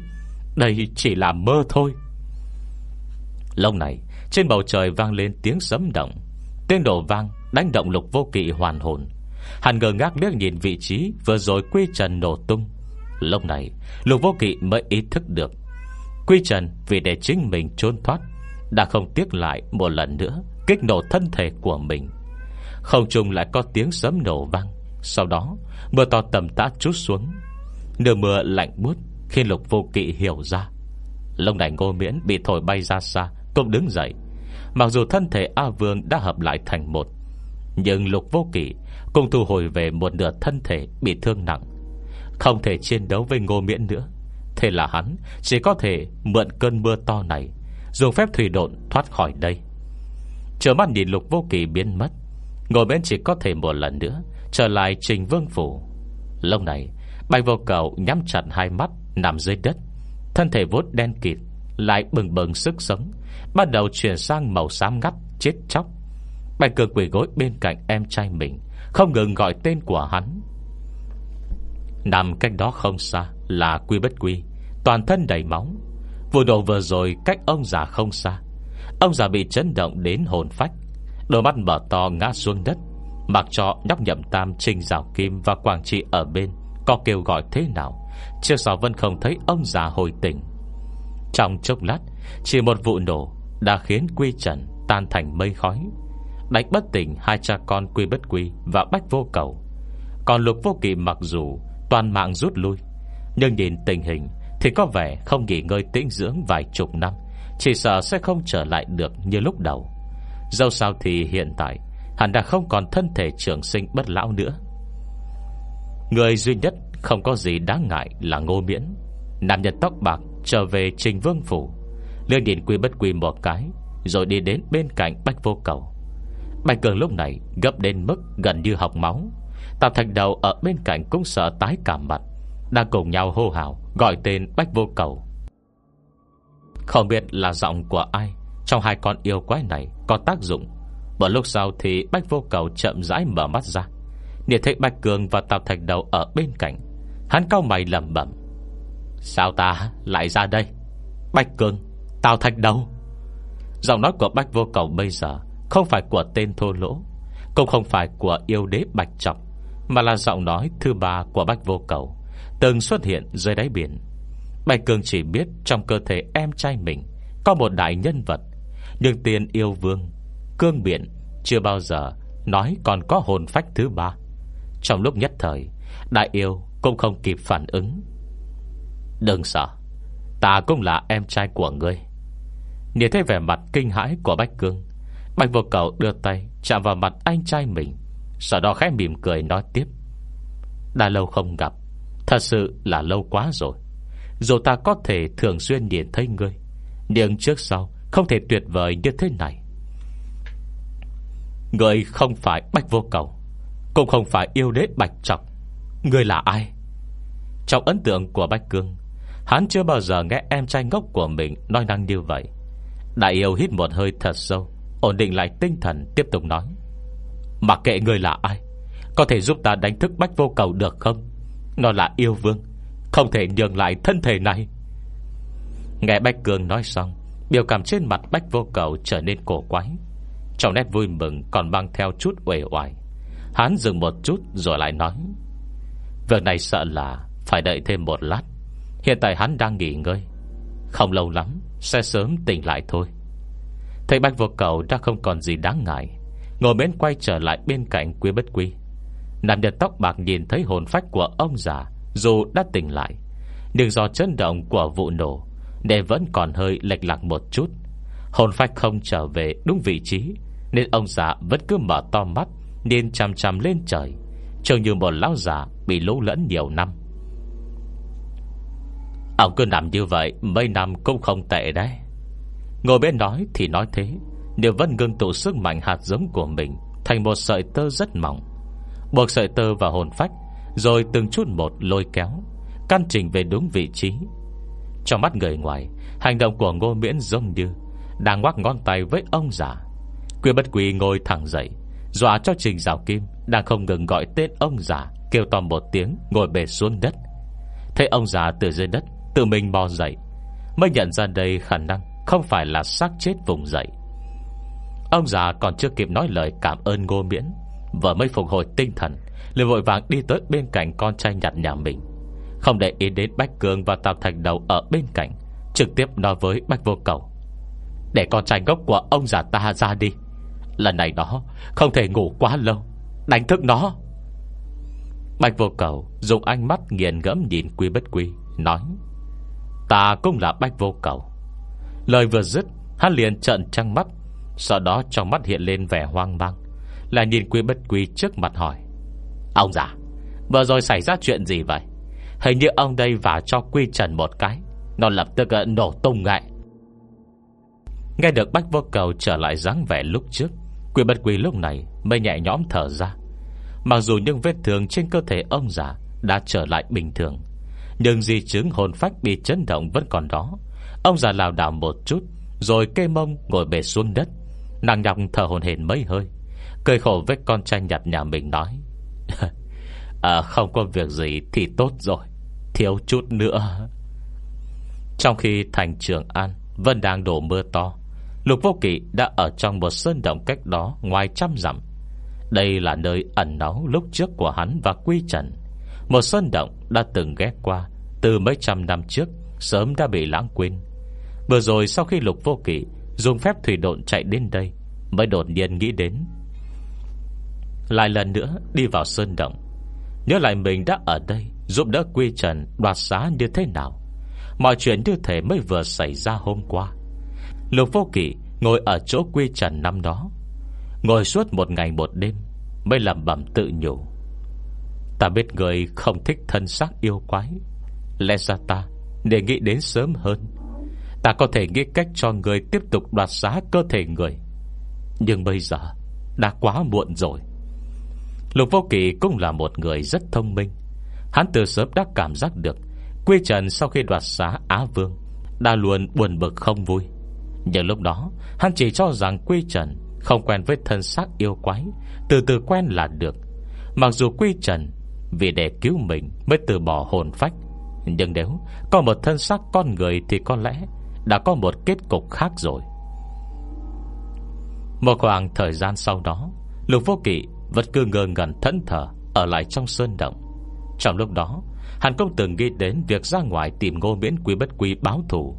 Đây chỉ là mơ thôi. Lâu này, Trên bầu trời vang lên tiếng sấm động. Tiếng đổ vang, đánh động lục vô kỵ hoàn hồn. Hắn ngờ ngác liếc nhìn vị trí Vừa rồi quy trần nổ tung. Lúc này, lục vô kỵ mới ý thức được Quy trần vì để chính mình trốn thoát Đã không tiếc lại một lần nữa Kích nổ thân thể của mình. Không trùng lại có tiếng sấm nổ vang. Sau đó, mưa to tầm tã chút xuống, Nửa mưa lạnh buốt Khi lục vô kỵ hiểu ra. Lông này ngô miễn bị thổi bay ra xa, Cũng đứng dậy. Mặc dù thân thể A Vương đã hợp lại thành một, Nhưng lục vô kỵ Cũng thu hồi về một nửa thân thể Bị thương nặng. Không thể chiến đấu với ngô miễn nữa. Thế là hắn chỉ có thể mượn cơn mưa to này, Dùng phép thủy độn thoát khỏi đây. Chờ mắt nhìn lục vô kỳ biến mất. Ngồi bên chỉ có thể một lần nữa Trở lại trình vương phủ. Lâu này, Bạch vô cầu nhắm chặt hai mắt Nằm dưới đất. Thân thể vốt đen kịt Lại bừng bừng sức sống, Bắt đầu chuyển sang màu xám ngắt, Chết chóc. Bạch cường quỷ gối bên cạnh em trai mình, Không ngừng gọi tên của hắn. Nằm cách đó không xa Là quy bất quy. Toàn thân đầy máu. Vụ nổ vừa rồi cách ông già không xa. Ông già bị chấn động đến hồn phách. Đôi mắt mở to ngã xuống đất. Mặc cho nhóc nhậm tam, trình rào Kim và Quảng Trị ở bên Có kêu gọi thế nào, Chưa sao vẫn không thấy ông già hồi tỉnh. Trong chốc lát, Chỉ một vụ nổ Đã khiến Quy Trần tan thành mây khói. Đánh bất tỉnh hai cha con Quy Bất Quy Và Bách Vô Cầu. Còn Lục Vô Kỳ mặc dù Toàn mạng rút lui. Nhưng nhìn tình hình Thì có vẻ không nghỉ ngơi tĩnh dưỡng vài chục năm, Chỉ sợ sẽ không trở lại được như lúc đầu. Dẫu sao thì hiện tại Hắn đã không còn thân thể trường sinh bất lão nữa. Người duy nhất không có gì đáng ngại là ngô miễn. Nam nhân tóc bạc trở về trình vương phủ Lương nhìn quy bất quy một cái, Rồi đi đến bên cạnh bách vô cầu. Bạch Cường lúc này gấp đến mức gần như học máu. Tào Thạch Đầu ở bên cạnh cũng sợ tái cảm mặt. Đang cùng nhau hô hào, Gọi tên Bách Vô Cầu. Không biết là giọng của ai, Trong hai con yêu quái này Có tác dụng. Một lúc sau thì Bách Vô Cầu chậm rãi mở mắt ra. Nhìn thấy Bạch Cường và Tào Thạch Đầu ở bên cạnh, Hắn cao mày lầm bẩm. Sao ta lại ra đây? Bạch Cường, Tào Thạch Đầu. Giọng nói của Bách Vô Cầu bây giờ Không phải của tên thô lỗ, Cũng không phải của yêu đế Bạch Trọng. Mà là giọng nói thứ ba của Bách Vô Cầu, Từng xuất hiện dưới đáy biển. Bạch Cường chỉ biết Trong cơ thể em trai mình Có một đại nhân vật, Nhưng tiền yêu vương, Cương biển Chưa bao giờ nói còn có hồn phách thứ ba. Trong lúc nhất thời, Đại yêu cũng không kịp phản ứng. Đừng sợ, Ta cũng là em trai của ngươi. Nhìn thấy vẻ mặt kinh hãi của Bách Cương, Bạch vô cầu đưa tay Chạm vào mặt anh trai mình sau đó khẽ mỉm cười nói tiếp. Đã lâu không gặp, Thật sự là lâu quá rồi. Dù ta có thể thường xuyên nhìn thấy ngươi, Nhưng trước sau Không thể tuyệt vời như thế này. Ngươi không phải Bạch vô cầu, Cũng không phải yêu đế Bạch trọng. Ngươi là ai? Trong ấn tượng của Bạch Cương, Hắn chưa bao giờ nghe em trai ngốc của mình Nói năng như vậy. Đại yêu hít một hơi thật sâu, Ổn định lại tinh thần, tiếp tục nói. Mà kệ người là ai? Có thể giúp ta đánh thức bách vô cầu được không? Nó là yêu vương, Không thể nhường lại thân thể này. Nghe Bách Cường nói xong, Biểu cảm trên mặt Bách vô cầu trở nên cổ quái. Trong nét vui mừng Còn mang theo chút uể oải. Hắn dừng một chút rồi lại nói, Việc này sợ là Phải đợi thêm một lát. Hiện tại hắn đang nghỉ ngơi. Không lâu lắm, Sẽ sớm tỉnh lại thôi. Thầy bách vô cầu đã không còn gì đáng ngại Ngồi bên quay trở lại bên cạnh quý bất quý Nam nhân tóc bạc nhìn thấy hồn phách của ông già, Dù đã tỉnh lại, Nhưng do chấn động của vụ nổ Để vẫn còn hơi lệch lạc một chút. Hồn phách không trở về đúng vị trí, Nên ông già vẫn cứ mở to mắt Nên chăm chăm lên trời, Trông như một lão già bị lũ lẫn nhiều năm. Ông cứ nằm như vậy, Mấy năm cũng không tệ đấy. Ngồi bên nói thì nói thế nếu vẫn ngưng tụ sức mạnh hạt giống của mình Thành một sợi tơ rất mỏng, Buộc sợi tơ vào hồn phách, Rồi từng chút một lôi kéo, Căn chỉnh về đúng vị trí. Trong mắt người ngoài, Hành động của ngô miễn giống như Đang ngoắc ngón tay với ông già. Quyên bất quỳ ngồi thẳng dậy, Dọa cho trình rào kim Đang không ngừng gọi tên ông già, Kêu to một tiếng, ngồi bề xuống đất. Thấy ông già từ dưới đất, Tự mình bò dậy, Mới nhận ra đây khả năng Không phải là xác chết vùng dậy. Ông già còn chưa kịp nói lời cảm ơn ngô miễn. Vừa mới phục hồi tinh thần, liền vội vàng đi tới bên cạnh con trai nhặt nhà mình. Không để ý đến Bách Cường và Tào Thành Đầu ở bên cạnh, Trực tiếp nói với Bách Vô Cầu. Để con trai gốc của ông già ta ra đi. Lần này nó không thể ngủ quá lâu. Đánh thức nó. Bạch vô cầu dùng ánh mắt nghiền ngẫm nhìn quy bất quy, Nói, Ta cũng là bách vô cầu. Lời vừa dứt, Hắn liền trợn trăng mắt sau đó trong mắt hiện lên vẻ hoang mang Là nhìn quy bất quy trước mặt hỏi, Ông già, Vừa rồi xảy ra chuyện gì vậy? Hình như ông đây vào cho quy trần một cái, Nó lập tức ờ, nổ tung ngại Nghe được bách vô cầu trở lại dáng vẻ lúc trước, Quy bất quy lúc này Mới nhẹ nhõm thở ra. Mặc dù những vết thương trên cơ thể ông già Đã trở lại bình thường, Nhưng di chứng hồn phách bị chấn động vẫn còn đó. Ông già lào đảo một chút, Rồi kê mông ngồi bề xuống đất. Nàng nhọc thở hồn hển mấy hơi Cười khổ với con trai nhặt nhà mình nói. À, Không có việc gì thì tốt rồi Thiếu chút nữa. Trong khi thành trường An Vẫn đang đổ mưa to Lục vô kỵ đã ở trong một sơn động cách đó Ngoài trăm dặm. Đây là nơi ẩn náu lúc trước của hắn và Quy Trần. Một sơn động đã từng ghé qua Từ mấy trăm năm trước Sớm đã bị lãng quên. Vừa rồi sau khi lục vô kỵ Dùng phép thủy độn chạy đến đây, Mới đột nhiên nghĩ đến. Lại lần nữa đi vào sơn động, Nhớ lại mình đã ở đây, Giúp đỡ Quy Trần đoạt xá như thế nào. Mọi chuyện như thế mới vừa xảy ra hôm qua. Lục vô kỷ ngồi ở chỗ quy trần năm đó, Ngồi suốt một ngày một đêm, Mới làm bẩm tự nhủ. Ta biết người không thích thân xác yêu quái, Lẽ ra ta Để nghĩ đến sớm hơn. Ta có thể nghĩ cách cho người Tiếp tục đoạt xá cơ thể người. Nhưng bây giờ, Đã quá muộn rồi. Lục Vô Kỳ cũng là một người rất thông minh. Hắn từ sớm đã cảm giác được, Quy Trần sau khi đoạt xá Á Vương, Đã luôn buồn bực không vui. Nhưng lúc đó, Hắn chỉ cho rằng Quy Trần Không quen với thân xác yêu quái, Từ từ quen là được. Mặc dù Quy Trần Vì để cứu mình mới từ bỏ hồn phách, Nhưng nếu có một thân xác con người Thì có lẽ đã có một kết cục khác rồi. Một khoảng thời gian sau đó, Lục Vô Kỵ vẫn cứ ngơ ngẩn thẫn thờ Ở lại trong sơn động. Trong lúc đó hàn không từng nghĩ đến việc ra ngoài tìm ngô miễn quý bất quý báo thủ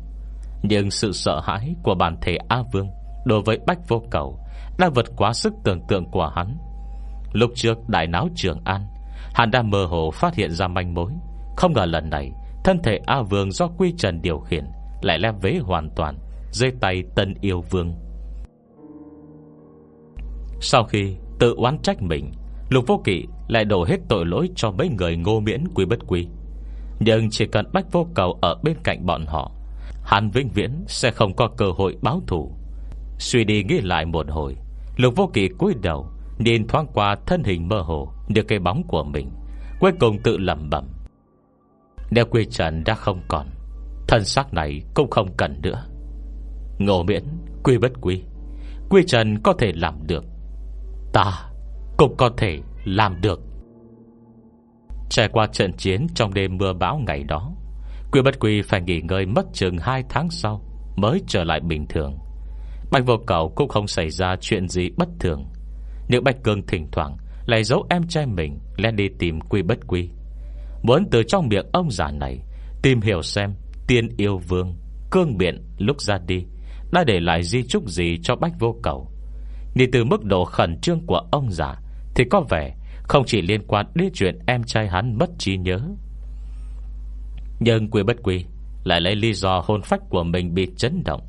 Nhưng sự sợ hãi của bản thể A Vương Đối với Bách Vô Cầu Đã vượt quá sức tưởng tượng của hắn. Lúc trước đại náo Trường An, Hắn đã mơ hồ phát hiện ra manh mối. Không ngờ lần này, Thân thể A Vương do Quy Trần điều khiển lại lem vế hoàn toàn Dưới tay Tân Yêu Vương. Sau khi tự oán trách mình, Lục Vô Kỵ lại đổ hết tội lỗi cho mấy người ngô miễn quý bất quý. Nhưng chỉ cần Bách Vô Cầu ở bên cạnh bọn họ, Hắn vĩnh viễn sẽ không có cơ hội báo thủ Suy đi nghĩ lại một hồi, Lục Vô Kỵ cúi đầu, Nhìn thoáng qua thân hình mơ hồ Được cái bóng của mình, Cuối cùng tự lầm bẩm. Đeo quy trần đã không còn Thân xác này cũng không cần nữa. Ngộ miễn, Quy bất quy Quy trần có thể làm được. Ta cũng có thể làm được. Trải qua trận chiến Trong đêm mưa bão ngày đó, Quy bất quy phải nghỉ ngơi mất chừng 2 tháng sau Mới trở lại bình thường. Bạch vô cầu cũng không xảy ra chuyện gì bất thường. Nếu Bạch Cương thỉnh thoảng Lại giấu em trai mình Lên đi tìm quy bất quy, Muốn từ trong miệng ông già này Tìm hiểu xem tiên yêu vương, Cương biện lúc ra đi, Đã để lại di trúc gì cho Bách vô cầu. Nhìn từ mức độ khẩn trương của ông già, Thì có vẻ Không chỉ liên quan đến chuyện em trai hắn mất trí nhớ. Nhưng quý bất quý Lại lấy lý do hôn phách của mình bị chấn động.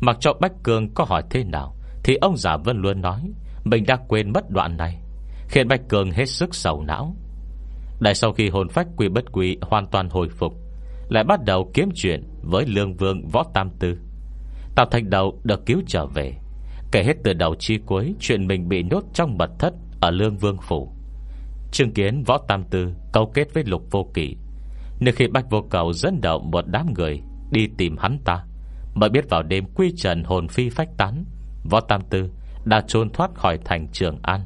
Mặc cho Bách Cương có hỏi thế nào, Thì ông già vẫn luôn nói, Mình đã quên mất đoạn này, Khiến Bách Cương hết sức sầu não. Đại sau khi hồn phách quy bất quy Hoàn toàn hồi phục lại bắt đầu kiếm chuyện với Lương Vương, Võ Tam Tư. Tào Thành Đầu được cứu trở về. Kể hết từ đầu chi cuối, Chuyện mình bị nhốt trong mật thất Ở Lương Vương Phủ. Chứng kiến Võ Tam Tư cấu kết với Lục Vô kỷ Nếu khi Bách Vô Cầu dẫn động một đám người Đi tìm hắn ta, Mới biết vào đêm quy trần hồn phi phách tán, Võ Tam Tư đã trốn thoát khỏi thành Trường An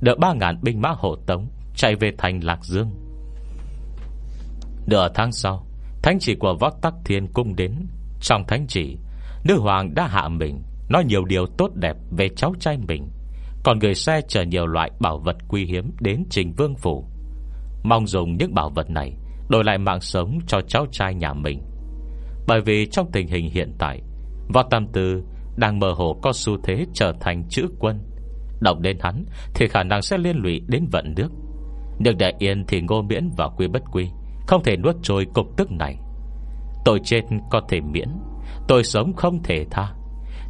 Đỡ ba ngàn binh mã hộ tống, Chạy về thành Lạc Dương. Nửa tháng sau Thánh chỉ của Võ Tắc Thiên cung đến. Trong thánh chỉ, Nữ hoàng đã hạ mình, Nói nhiều điều tốt đẹp về cháu trai mình. Còn người xe chở nhiều loại bảo vật quý hiếm Đến trình vương phủ. Mong dùng những bảo vật này Đổi lại mạng sống cho cháu trai nhà mình. Bởi vì trong tình hình hiện tại, Võ Tam Tư Đang mơ hồ có xu thế trở thành chữ quân. Động đến hắn Thì khả năng sẽ liên lụy đến vận nước được đại yên thì ngô miễn và quy bất quy. Không thể nuốt trôi cục tức này. Tội chết có thể miễn Tội sống không thể tha.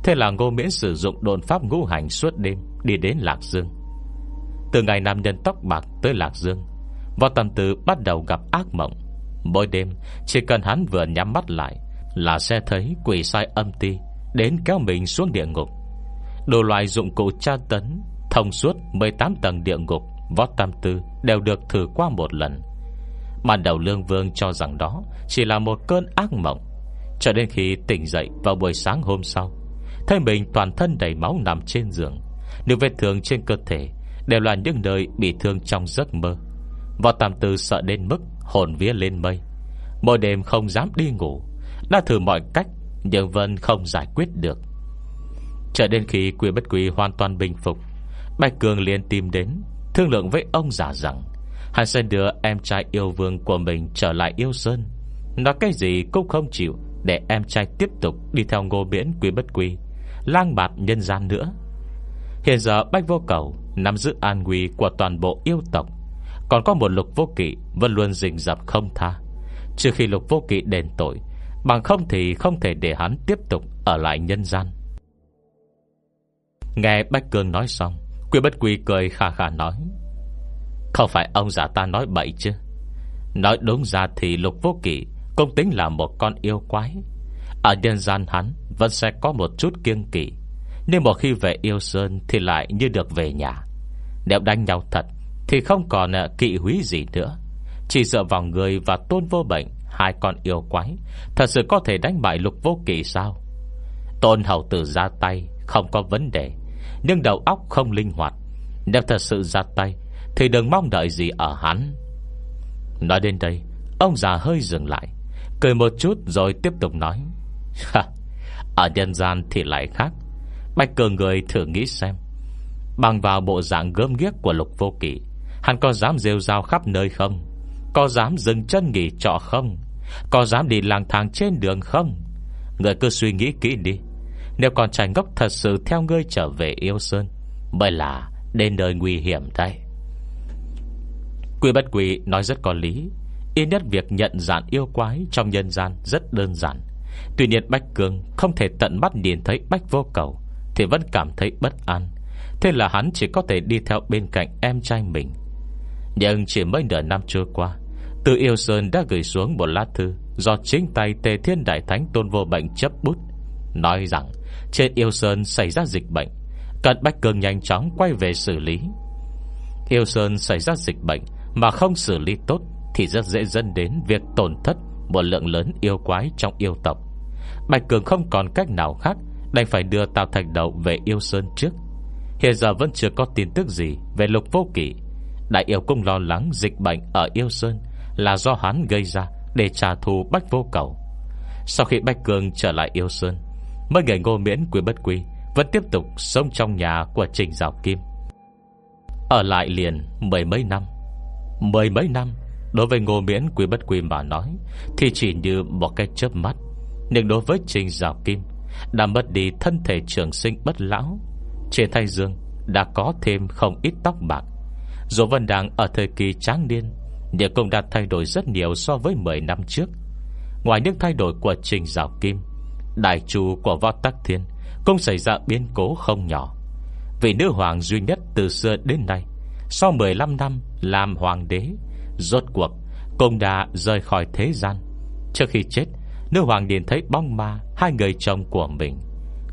Thế là ngô miễn sử dụng đồn pháp ngũ hành suốt đêm Đi đến Lạc Dương. Từ ngày nam nhân tóc bạc tới Lạc Dương, Võ Tâm Tư bắt đầu gặp ác mộng. Mỗi đêm, Chỉ cần hắn vừa nhắm mắt lại Là sẽ thấy quỷ sai âm ti Đến kéo mình xuống địa ngục. Đồ loại dụng cụ tra tấn, Thông suốt 18 tầng địa ngục, Võ Tam Tư đều được thử qua một lần. Ban đầu Lương Vương cho rằng đó Chỉ là một cơn ác mộng. Cho đến khi tỉnh dậy vào buổi sáng hôm sau, Thấy mình toàn thân đầy máu nằm trên giường, Những vết thương trên cơ thể Đều là những nơi bị thương trong giấc mơ. Võ Tam Tư sợ đến mức Hồn vía lên mây. Mỗi đêm không dám đi ngủ, Đã thử mọi cách Nhưng vẫn không giải quyết được. Chờ đến khi quy bất quy hoàn toàn bình phục, Bạch Cường liền tìm đến Thương lượng với ông giả rằng Hắn sẽ đưa em trai yêu vương của mình Trở lại yêu sơn. Nói cái gì cũng không chịu, Để em trai tiếp tục đi theo ngô miễn quy bất quy, Lang bạt nhân gian nữa. Hiện giờ Bách Vô Cầu Nắm giữ an nguy của toàn bộ yêu tộc. Còn có một lục vô kỵ Vẫn luôn rình rập không tha. Trừ khi lục vô kỵ đền tội, Bằng không thì không thể để hắn tiếp tục Ở lại nhân gian. Nghe Bách Cương nói xong, Quy bất quy cười khà khà nói không phải ông già ta nói bậy chứ? Nói đúng ra thì lục vô kỷ Cũng tính là một con yêu quái. Ở nhân gian hắn Vẫn sẽ có một chút kiêng kỵ. Nhưng một khi về yêu sơn Thì lại như được về nhà. Nếu đánh nhau thật Thì không còn à, kỵ húy gì nữa. Chỉ dựa vào người và tôn vô bệnh, Hai con yêu quái, Thật sự có thể đánh bại lục vô kỷ sao? Tôn hầu tử ra tay Không có vấn đề, Nhưng đầu óc không linh hoạt. Nếu thật sự ra tay thì đừng mong đợi gì ở hắn. Nói đến đây, Ông già hơi dừng lại, Cười một chút rồi tiếp tục nói Ở nhân gian thì lại khác. Bạch cường người thử nghĩ xem, Bằng vào bộ dạng gớm ghiếc của lục vô kỷ Hắn có dám rêu rao khắp nơi không? Có dám dừng chân nghỉ trọ không? Có dám đi lang thang trên đường không? Người cứ suy nghĩ kỹ đi. Nếu còn trai ngốc thật sự theo ngươi trở về yêu sơn, bởi là đến nơi nguy hiểm đây. Quy bất quy nói rất có lý. Yên nhất việc nhận dạng yêu quái Trong nhân gian rất đơn giản. Tuy nhiên Bách Cương không thể tận mắt nhìn thấy Bách vô cầu, Thì vẫn cảm thấy bất an. Thế là hắn chỉ có thể đi theo bên cạnh em trai mình. Nhưng chỉ mới nửa năm trôi qua, Từ Yêu Sơn đã gửi xuống một lá thư Do chính tay Tề Thiên Đại Thánh Tôn Vô Bệnh chấp bút, Nói rằng Trên Yêu Sơn xảy ra dịch bệnh, Cần Bách Cương nhanh chóng quay về xử lý. Yêu Sơn xảy ra dịch bệnh mà không xử lý tốt Thì rất dễ dẫn đến việc tổn thất Một lượng lớn yêu quái trong yêu tộc. Bạch Cường không còn cách nào khác, Đành phải đưa Tào Thành Đầu về yêu Sơn trước. Hiện giờ vẫn chưa có tin tức gì Về lục vô kỷ Đại yêu cũng lo lắng dịch bệnh ở yêu Sơn Là do hắn gây ra Để trả thù Bách vô cầu. Sau khi Bách Cường trở lại yêu Sơn, Mấy người ngô miễn quý bất quý Vẫn tiếp tục sống trong nhà của Trình Giáo Kim. Ở lại liền mười mấy năm Mười mấy năm, Đối với ngô miễn quý bất quý mà nói, Thì chỉ như một cái chớp mắt. Nhưng đối với Trình rào Kim, Đã mất đi thân thể trường sinh bất lão. Trên thay dương Đã có thêm không ít tóc bạc. Dù vẫn đang ở thời kỳ tráng niên, Nhưng cũng đã thay đổi rất nhiều So với 10 năm trước. Ngoài những thay đổi của Trình rào Kim, Đại chủ của Võ Tắc Thiên Cũng xảy ra biến cố không nhỏ. Vị nữ hoàng duy nhất từ xưa đến nay, Sau 15 năm làm hoàng đế. Rốt cuộc, Cũng đã rời khỏi thế gian. Trước khi chết, Nữ hoàng nhìn thấy bóng ma, Hai người chồng của mình,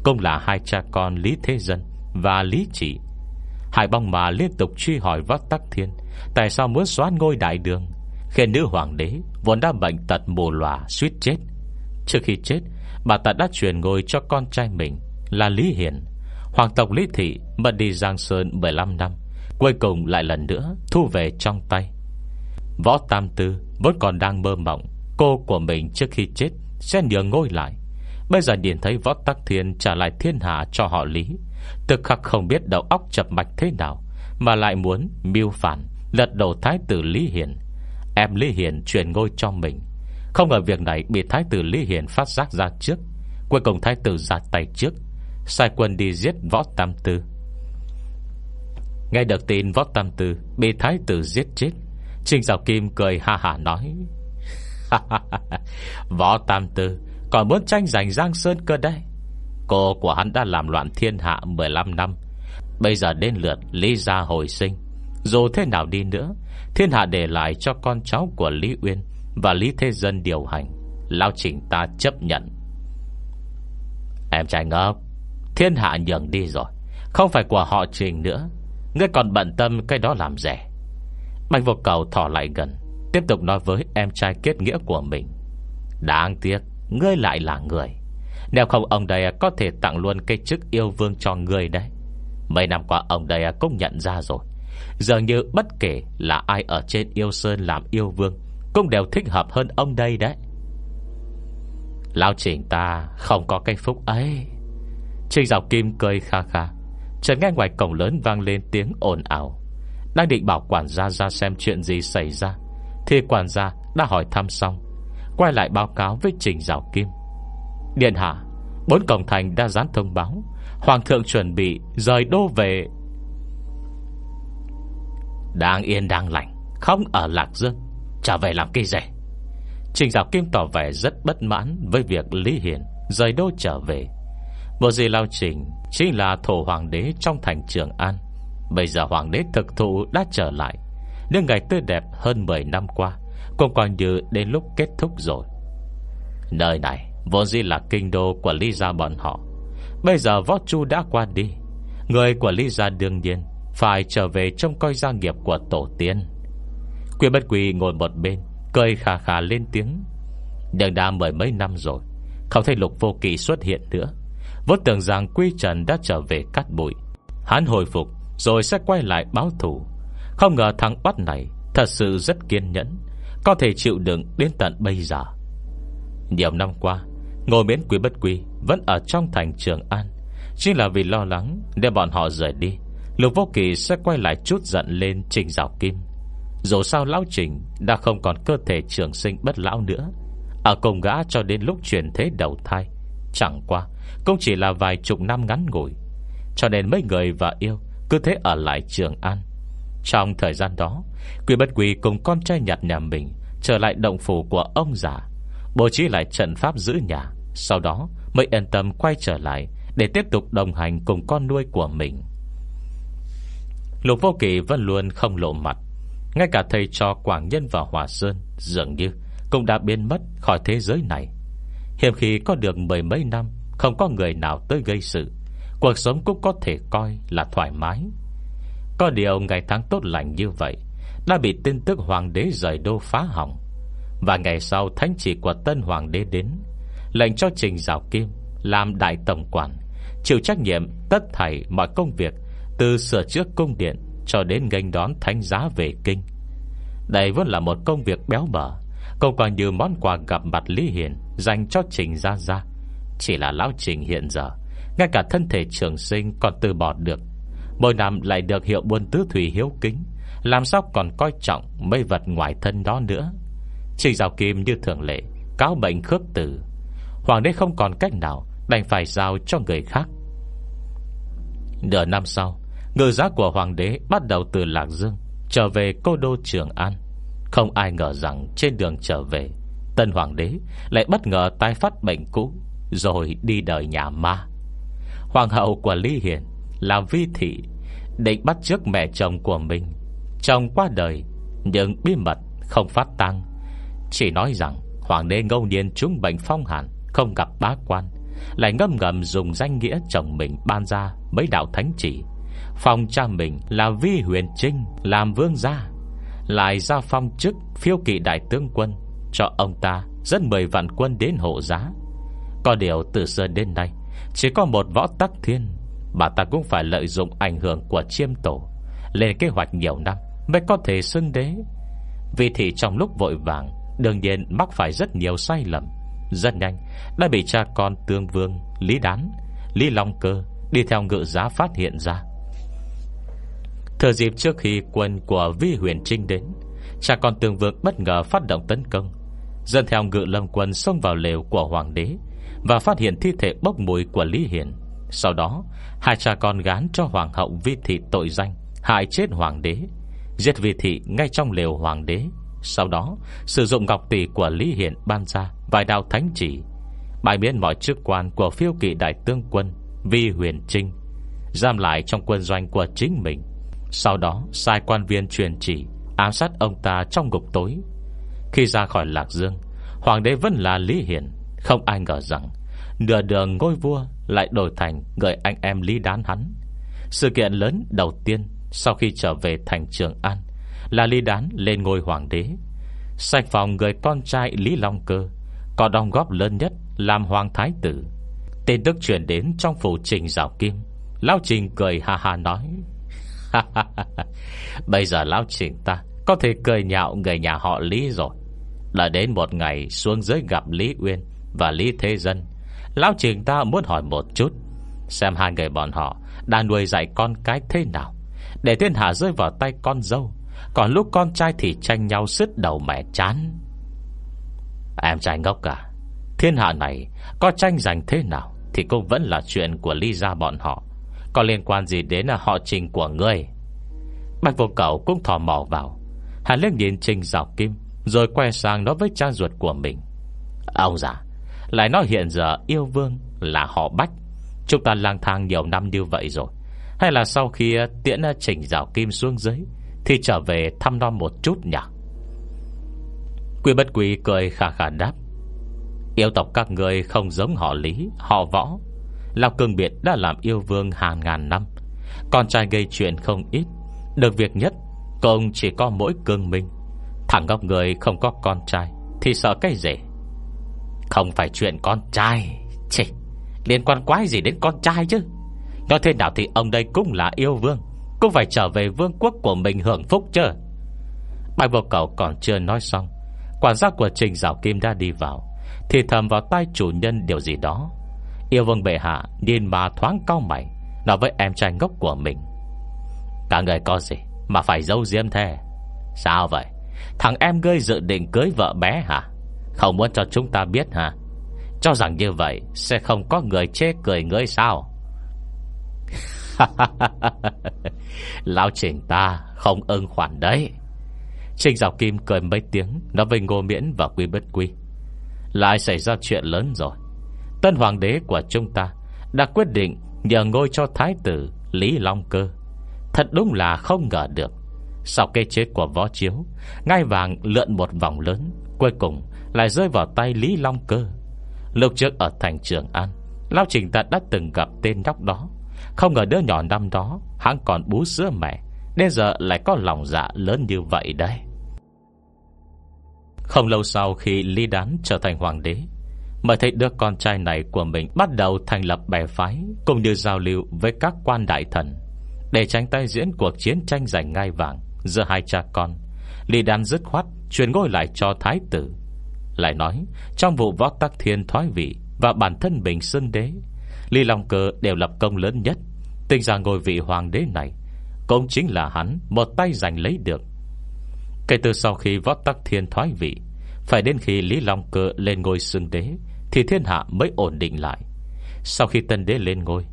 Cũng là hai cha con Lý Thế Dân Và Lý Chỉ. Hai bóng ma liên tục truy hỏi Vác Tắc Thiên, Tại sao muốn xóa ngôi đại đường Khi nữ hoàng đế Vốn đã bệnh tật mù lòa, suýt chết. Trước khi chết, Bà ta đã truyền ngôi cho con trai mình Là Lý Hiền. Hoàng tộc Lý Thị mất đi Giang Sơn 15 năm. Cuối cùng lại lần nữa Thu về trong tay. Võ Tam Tư vẫn còn đang mơ mộng. Cô của mình trước khi chết Sẽ nhường ngôi lại. Bây giờ nhìn thấy Võ Tắc Thiên trả lại thiên hạ cho họ Lý. Thực khắc không biết đầu óc chập mạch thế nào, Mà lại muốn mưu phản, Lật đầu Thái tử Lý Hiền. Em Lý Hiền truyền ngôi cho mình. Không ngờ việc này bị Thái tử Lý Hiền phát giác ra trước. Cuối cùng Thái tử ra tay trước. Sai quân đi giết Võ Tam Tư. Nghe được tin Võ Tam Tư Bị Thái tử giết chết Trình Giảo Kim cười ha hà nói Võ Tam Tư, Còn muốn tranh giành Giang Sơn cơ đây Cô của hắn đã làm loạn thiên hạ 15 năm, Bây giờ đến lượt Lý gia hồi sinh. Dù thế nào đi nữa, Thiên hạ để lại cho con cháu của Lý Uyên Và Lý Thế Dân điều hành. Lao trình ta chấp nhận. Em trai ngốc, Thiên hạ nhường đi rồi, Không phải của họ trình nữa. Ngươi còn bận tâm cái đó làm rẻ. Bạch vô cầu thỏ lại gần, Tiếp tục nói với em trai kết nghĩa của mình. Đáng tiếc, Ngươi lại là người. Nếu không ông đây có thể tặng luôn cái chức yêu vương cho ngươi đấy. Mấy năm qua ông đây cũng nhận ra rồi. Dường như bất kể là ai ở trên yêu sơn làm yêu vương, Cũng đều thích hợp hơn ông đây đấy. Lão trình ta không có cái phúc ấy. Trình dạo kim cười kha kha. Chợt nghe ngoài cổng lớn vang lên tiếng ồn ào. Đang định bảo quản gia ra xem chuyện gì xảy ra, Thì quản gia đã hỏi thăm xong, Quay lại báo cáo với Trình Giảo Kim. Điện hạ, Bốn cổng thành đã dán thông báo, Hoàng thượng chuẩn bị rời đô về. Đang yên, đang lành, Không ở Lạc Dương, Trở về làm cái gì? Trình Giảo Kim tỏ vẻ rất bất mãn Với việc Lý Hiền rời đô trở về vô gì lao trình Chính là thổ hoàng đế trong thành Trường An. Bây giờ hoàng đế thực thụ đã trở lại, Nhưng ngày tươi đẹp hơn 10 năm qua, Cũng còn như đến lúc kết thúc rồi. Nơi này Vốn dĩ là kinh đô của Lý Gia bọn họ. Bây giờ võ chu đã qua đi, Người của Lý Gia đương nhiên Phải trở về trông coi gia nghiệp của tổ tiên. Quyên bất quỳ ngồi một bên, Cười khà khà lên tiếng. Đường đã mười mấy năm rồi, Không thấy lục vô kỳ xuất hiện nữa. Vốn tưởng rằng Quy Trần đã trở về cắt bụi. Hắn hồi phục, Rồi sẽ quay lại báo thủ Không ngờ thằng bắt này Thật sự rất kiên nhẫn, Có thể chịu đựng đến tận bây giờ. Nhiều năm qua Ngồi miễn quý bất quý Vẫn ở trong thành Trường An. Chính là vì lo lắng Để bọn họ rời đi, Lục Vô Kỳ sẽ quay lại chút giận lên Trình Giảo Kim. Dù sao Lão Trình Đã không còn cơ thể trường sinh bất lão nữa. Ở cùng gã cho đến lúc chuyển thế đầu thai Chẳng qua, Cũng chỉ là vài chục năm ngắn ngủi. Cho nên mấy người và yêu Cứ thế ở lại Trường An. Trong thời gian đó Quỷ bất quỷ cùng con trai nhặt nhà mình Trở lại động phủ của ông già, Bố trí lại trận pháp giữ nhà, Sau đó mới yên tâm quay trở lại Để tiếp tục đồng hành cùng con nuôi của mình. Lục vô kỳ vẫn luôn không lộ mặt, Ngay cả thầy cho Quảng Nhân và Hòa Sơn Dường như cũng đã biến mất khỏi thế giới này. Hiểm khi có được mười mấy năm, Không có người nào tới gây sự. Cuộc sống cũng có thể coi là thoải mái. Có điều ngày tháng tốt lành như vậy, Đã bị tin tức hoàng đế rời đô phá hỏng. Và ngày sau thánh chỉ của tân hoàng đế đến, Lệnh cho Trình Giảo Kim Làm đại tổng quản, Chịu trách nhiệm tất thảy mọi công việc Từ sửa chữa cung điện Cho đến nghênh đón thánh giá về kinh. Đây vẫn là một công việc béo bở Không còn như món quà gặp mặt Lý Hiền. Dành cho Trình Gia Gia. Chỉ là Lão Trình hiện giờ, Ngay cả thân thể trường sinh còn từ bỏ được. Mỗi năm lại được hiệu buôn tứ thủy hiếu kính, Làm sao còn coi trọng Mấy vật ngoài thân đó nữa? Trình giao Kim như thường lệ, Cáo bệnh khước tử Hoàng đế không còn cách nào Đành phải giao cho người khác. Nửa năm sau Ngư giá của hoàng đế bắt đầu từ Lạc Dương, Trở về cô đô Trường An. Không ai ngờ rằng trên đường trở về Tân hoàng đế lại bất ngờ tái phát bệnh cũ, Rồi đi đời nhà ma. Hoàng hậu của Lý Hiền Là vi thị Định bắt trước mẹ chồng của mình. Chồng qua đời, Nhưng bí mật không phát tăng Chỉ nói rằng Hoàng đế ngâu niên trúng bệnh phong hàn, Không gặp bá quan, Lại ngâm ngầm dùng danh nghĩa chồng mình ban ra Mấy đạo thánh chỉ. Phong cha mình là Vi Huyền Trinh, Làm vương gia, Lại ra phong chức phiêu kỵ đại tướng quân. Cho ông ta dẫn 10 vạn quân đến hộ giá. Có điều từ xưa đến nay, Chỉ có một võ tắc thiên Bà ta cũng phải lợi dụng ảnh hưởng của chiêm tổ, Lên kế hoạch nhiều năm Mới có thể xưng đế. Vì thì trong lúc vội vàng, Đương nhiên mắc phải rất nhiều sai lầm. Rất nhanh, Đã bị cha con tương vương Lý Đán, Lý Long Cơ Đi theo ngự giá phát hiện ra. Thời dịp trước khi quân của Vi huyền trinh đến, Cha con tương vương bất ngờ phát động tấn công Dân theo ngự lâm quân xông vào lều của hoàng đế Và phát hiện thi thể bốc mùi của Lý Hiển Sau đó, Hai cha con gán cho hoàng hậu vi thị tội danh, Hại chết hoàng đế, Giết vi thị ngay trong lều hoàng đế. Sau đó, Sử dụng ngọc tỷ của Lý Hiển ban ra Vài đạo thánh chỉ Bài biến mọi chức quan của phiêu kỵ đại tướng quân Vi huyền trinh, Giam lại trong quân doanh của chính mình. Sau đó, sai quan viên truyền chỉ, Ám sát ông ta trong ngục tối. Khi ra khỏi Lạc Dương, Hoàng đế vẫn là Lý Hiển Không ai ngờ rằng Nửa đường ngôi vua lại đổi thành Người anh em Lý Đán hắn. Sự kiện lớn đầu tiên Sau khi trở về thành Trường An Là Lý Đán lên ngôi hoàng đế. Sạch phòng người con trai Lý Long Cơ, Có đóng góp lớn nhất Làm hoàng thái tử. Tên tức chuyển đến trong phủ trình rào kim, Lão Trình cười ha ha nói Bây giờ Lão Trình ta Có thể cười nhạo người nhà họ Lý rồi. Đã đến một ngày xuống dưới gặp Lý Uyên Và Lý Thế Dân. Lão Trình ta muốn hỏi một chút, Xem hai người bọn họ Đã nuôi dạy con cái thế nào. Để thiên hạ rơi vào tay con dâu, Còn lúc con trai thì tranh nhau sứt đầu mẹ chán. Em trai ngốc cả Thiên hạ này Có tranh giành thế nào Thì cũng vẫn là chuyện của Lý gia bọn họ. Có liên quan gì đến họ trình của ngươi? Bạch vô cầu cũng thò mò vào Hà liếc nhìn trình rào kim. Rồi quay sang nói với cha ruột của mình. Ông già, Lại nói hiện giờ yêu vương là họ Bách. Chúng ta lang thang nhiều năm như vậy rồi. Hay là sau khi tiễn chỉnh rào kim xuống dưới, Thì trở về thăm non một chút nhỉ? Quy bất quy cười khả khả đáp. Yêu tộc các người không giống họ lý, Họ võ. Lão Cương Biệt đã làm yêu vương hàng ngàn năm. Con trai gây chuyện không ít. Được việc nhất Công chỉ có mỗi cương minh. Thằng ngốc người không có con trai Thì sợ cái gì? Không phải chuyện con trai. Chì Liên quan quái gì đến con trai chứ? Nói thế nào thì ông đây cũng là yêu vương, Cũng phải trở về vương quốc của mình hưởng phúc chứ. Bài vô cầu còn chưa nói xong, Quản gia của Trình Giảo Kim đã đi vào, Thì thầm vào tay chủ nhân điều gì đó. Yêu vương bệ hạ Nhìn mà thoáng cao mày, Nói với em trai ngốc của mình. Cả người có gì Mà phải giấu diêm thế? Sao vậy? Thằng em ngươi dự định cưới vợ bé hả? Không muốn cho chúng ta biết hả? Cho rằng như vậy Sẽ không có người chê cười ngươi sao? Lão trình ta Không ưng khoản đấy. Trình Giảo Kim cười mấy tiếng, Nói với Ngô Miễn và Quy Bất Quy. Lại xảy ra chuyện lớn rồi. Tân hoàng đế của chúng ta Đã quyết định nhờ ngôi cho thái tử Lý Long Cơ. Thật đúng là không ngờ được. Sau cái chết của võ chiếu, Ngai vàng lượn một vòng lớn, Cuối cùng lại rơi vào tay Lý Long Cơ. Lúc trước ở thành Trường An, Lao Trình ta đã từng gặp tên nhóc đó. Không ngờ đứa nhỏ năm đó, Hắn còn bú sữa mẹ, Đến giờ lại có lòng dạ lớn như vậy đấy. Không lâu sau khi Lý Đán trở thành hoàng đế, Mới thấy đứa con trai này của mình Bắt đầu thành lập bè phái Cũng như giao lưu với các quan đại thần. Để tránh tay diễn cuộc chiến tranh giành ngai vàng Giữa hai cha con. Lý Đan dứt khoát, Truyền ngôi lại cho thái tử. Lại nói, Trong vụ võ tắc thiên thoái vị Và bản thân mình xưng đế, Lý Long Cơ đều lập công lớn nhất. Tình ra ngôi vị hoàng đế này, Cũng chính là hắn Một tay giành lấy được. Kể từ sau khi võ tắc thiên thoái vị, Phải đến khi Lý Long Cơ lên ngôi xưng đế, thì thiên hạ mới ổn định lại. Sau khi tân đế lên ngôi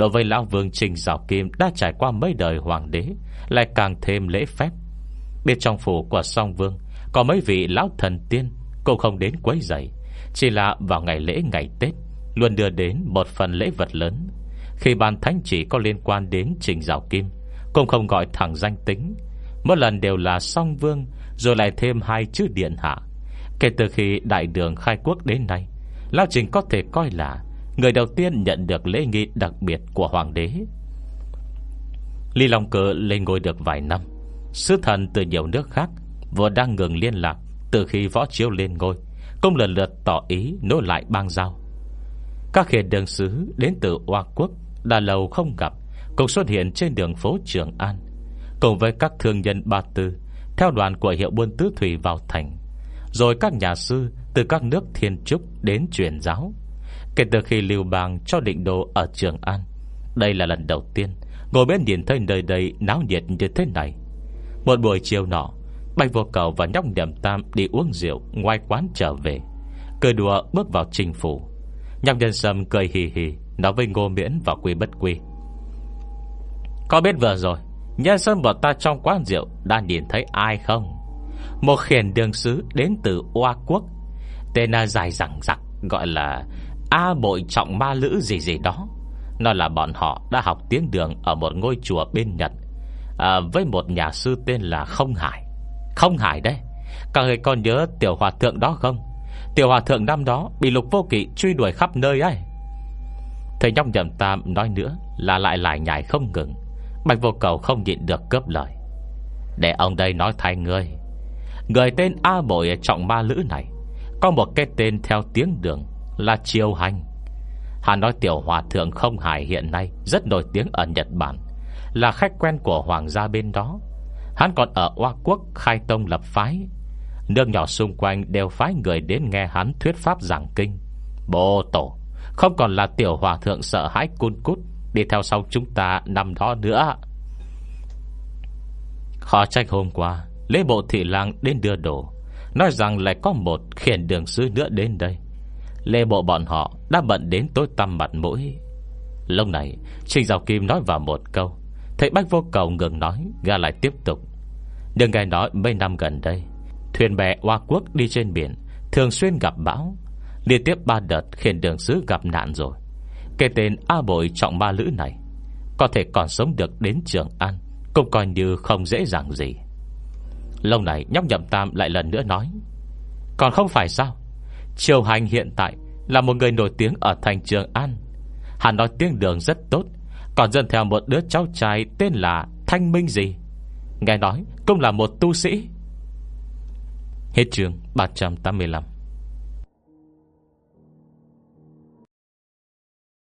Đối với Lão Vương Trình Giảo Kim Đã trải qua mấy đời hoàng đế, Lại càng thêm lễ phép. Bên trong phủ của song vương, Có mấy vị lão thần tiên Cũng không đến quấy giày Chỉ là vào ngày lễ ngày Tết, Luôn đưa đến một phần lễ vật lớn. Khi bàn thánh chỉ có liên quan đến Trình Giảo Kim, Cũng không gọi thẳng danh tính. Mỗi lần đều là song vương, Rồi lại thêm hai chữ điện hạ. Kể từ khi đại đường khai quốc đến nay, lão Trình có thể coi là Người đầu tiên nhận được lễ nghi đặc biệt của hoàng đế. Lý Long Cơ lên ngôi được vài năm. Sứ thần từ nhiều nước khác Vừa đang ngừng liên lạc Từ khi võ chiếu lên ngôi, Cũng lần lượt tỏ ý nối lại bang giao. Các khiển đường sứ đến từ Hoa Quốc Đã lâu không gặp, Cũng xuất hiện trên đường phố Trường An. Cùng với các thương nhân ba tư, Theo đoàn của hiệu buôn tứ thủy vào thành, Rồi các nhà sư từ các nước thiên trúc đến truyền giáo. Kể từ khi Lưu Bang cho định đô ở Trường An. Đây là lần đầu tiên, Ngồi bên nhìn thấy nơi đây náo nhiệt như thế này. Một buổi chiều nọ, Bạch vô cầu và nhóc niệm tam đi uống rượu Ngoài quán trở về. Cười đùa bước vào trình phủ. Nhóc nhân sâm cười hì hì, Nói với ngô miễn và quy bất quy. Có biết vừa rồi, Nhân sâm bọn ta trong quán rượu Đã nhìn thấy ai không? Một khiển đường sứ đến từ Oa Quốc. Tên là dài rằng rặc Gọi là A bội trọng ma lữ gì gì đó. Nó là bọn họ đã học tiếng đường Ở một ngôi chùa bên Nhật. À, Với một nhà sư tên là Không Hải. Không Hải đấy. Các người còn nhớ tiểu hòa thượng đó không? Tiểu hòa thượng năm đó Bị lục vô kỵ truy đuổi khắp nơi ấy. Thầy nhóc nhầm tam nói nữa Là lại lại nhảy không ngừng. Bạch vô cầu không nhịn được cướp lời. Để ông đây nói thay ngươi. Người tên A bội trọng ma lữ này có một cái tên theo tiếng đường. Là Triều Hành. Hắn nói tiểu hòa thượng không hài hiện nay, Rất nổi tiếng ở Nhật Bản, Là khách quen của hoàng gia bên đó. Hắn còn ở Hoa Quốc khai tông lập phái. Nước nhỏ xung quanh đều phái người đến nghe hắn thuyết pháp giảng kinh. Bồ tổ, Không còn là tiểu hòa thượng sợ hãi cun cút, Đi theo sau chúng ta năm đó nữa. Khó trách hôm qua Lễ bộ thị lang đến đưa đồ, Nói rằng lại có một khiển đường sư nữa đến đây. Lê bộ bọn họ Đã bận đến tối tăm mặt mũi. Lúc này Trình Giáo Kim nói vào một câu. Thầy Bách Vô Cầu ngừng nói Gà lại tiếp tục. Đừng nghe nói mấy năm gần đây, Thuyền bè Hoa Quốc đi trên biển, Thường xuyên gặp bão. Liên tiếp ba đợt khiến đường sứ gặp nạn rồi. Kể tên A Bội trọng ma lữ này Có thể còn sống được đến Trường An, Cũng coi như không dễ dàng gì. Lâu này, nhóc nhậm tam lại lần nữa nói, Còn không phải sao? Triều hành hiện tại Là một người nổi tiếng ở thành Trường An. Hắn nói tiếng đường rất tốt, Còn dân theo một đứa cháu trai Tên là Thanh Minh gì? Nghe nói cũng là một tu sĩ. Hết trường 385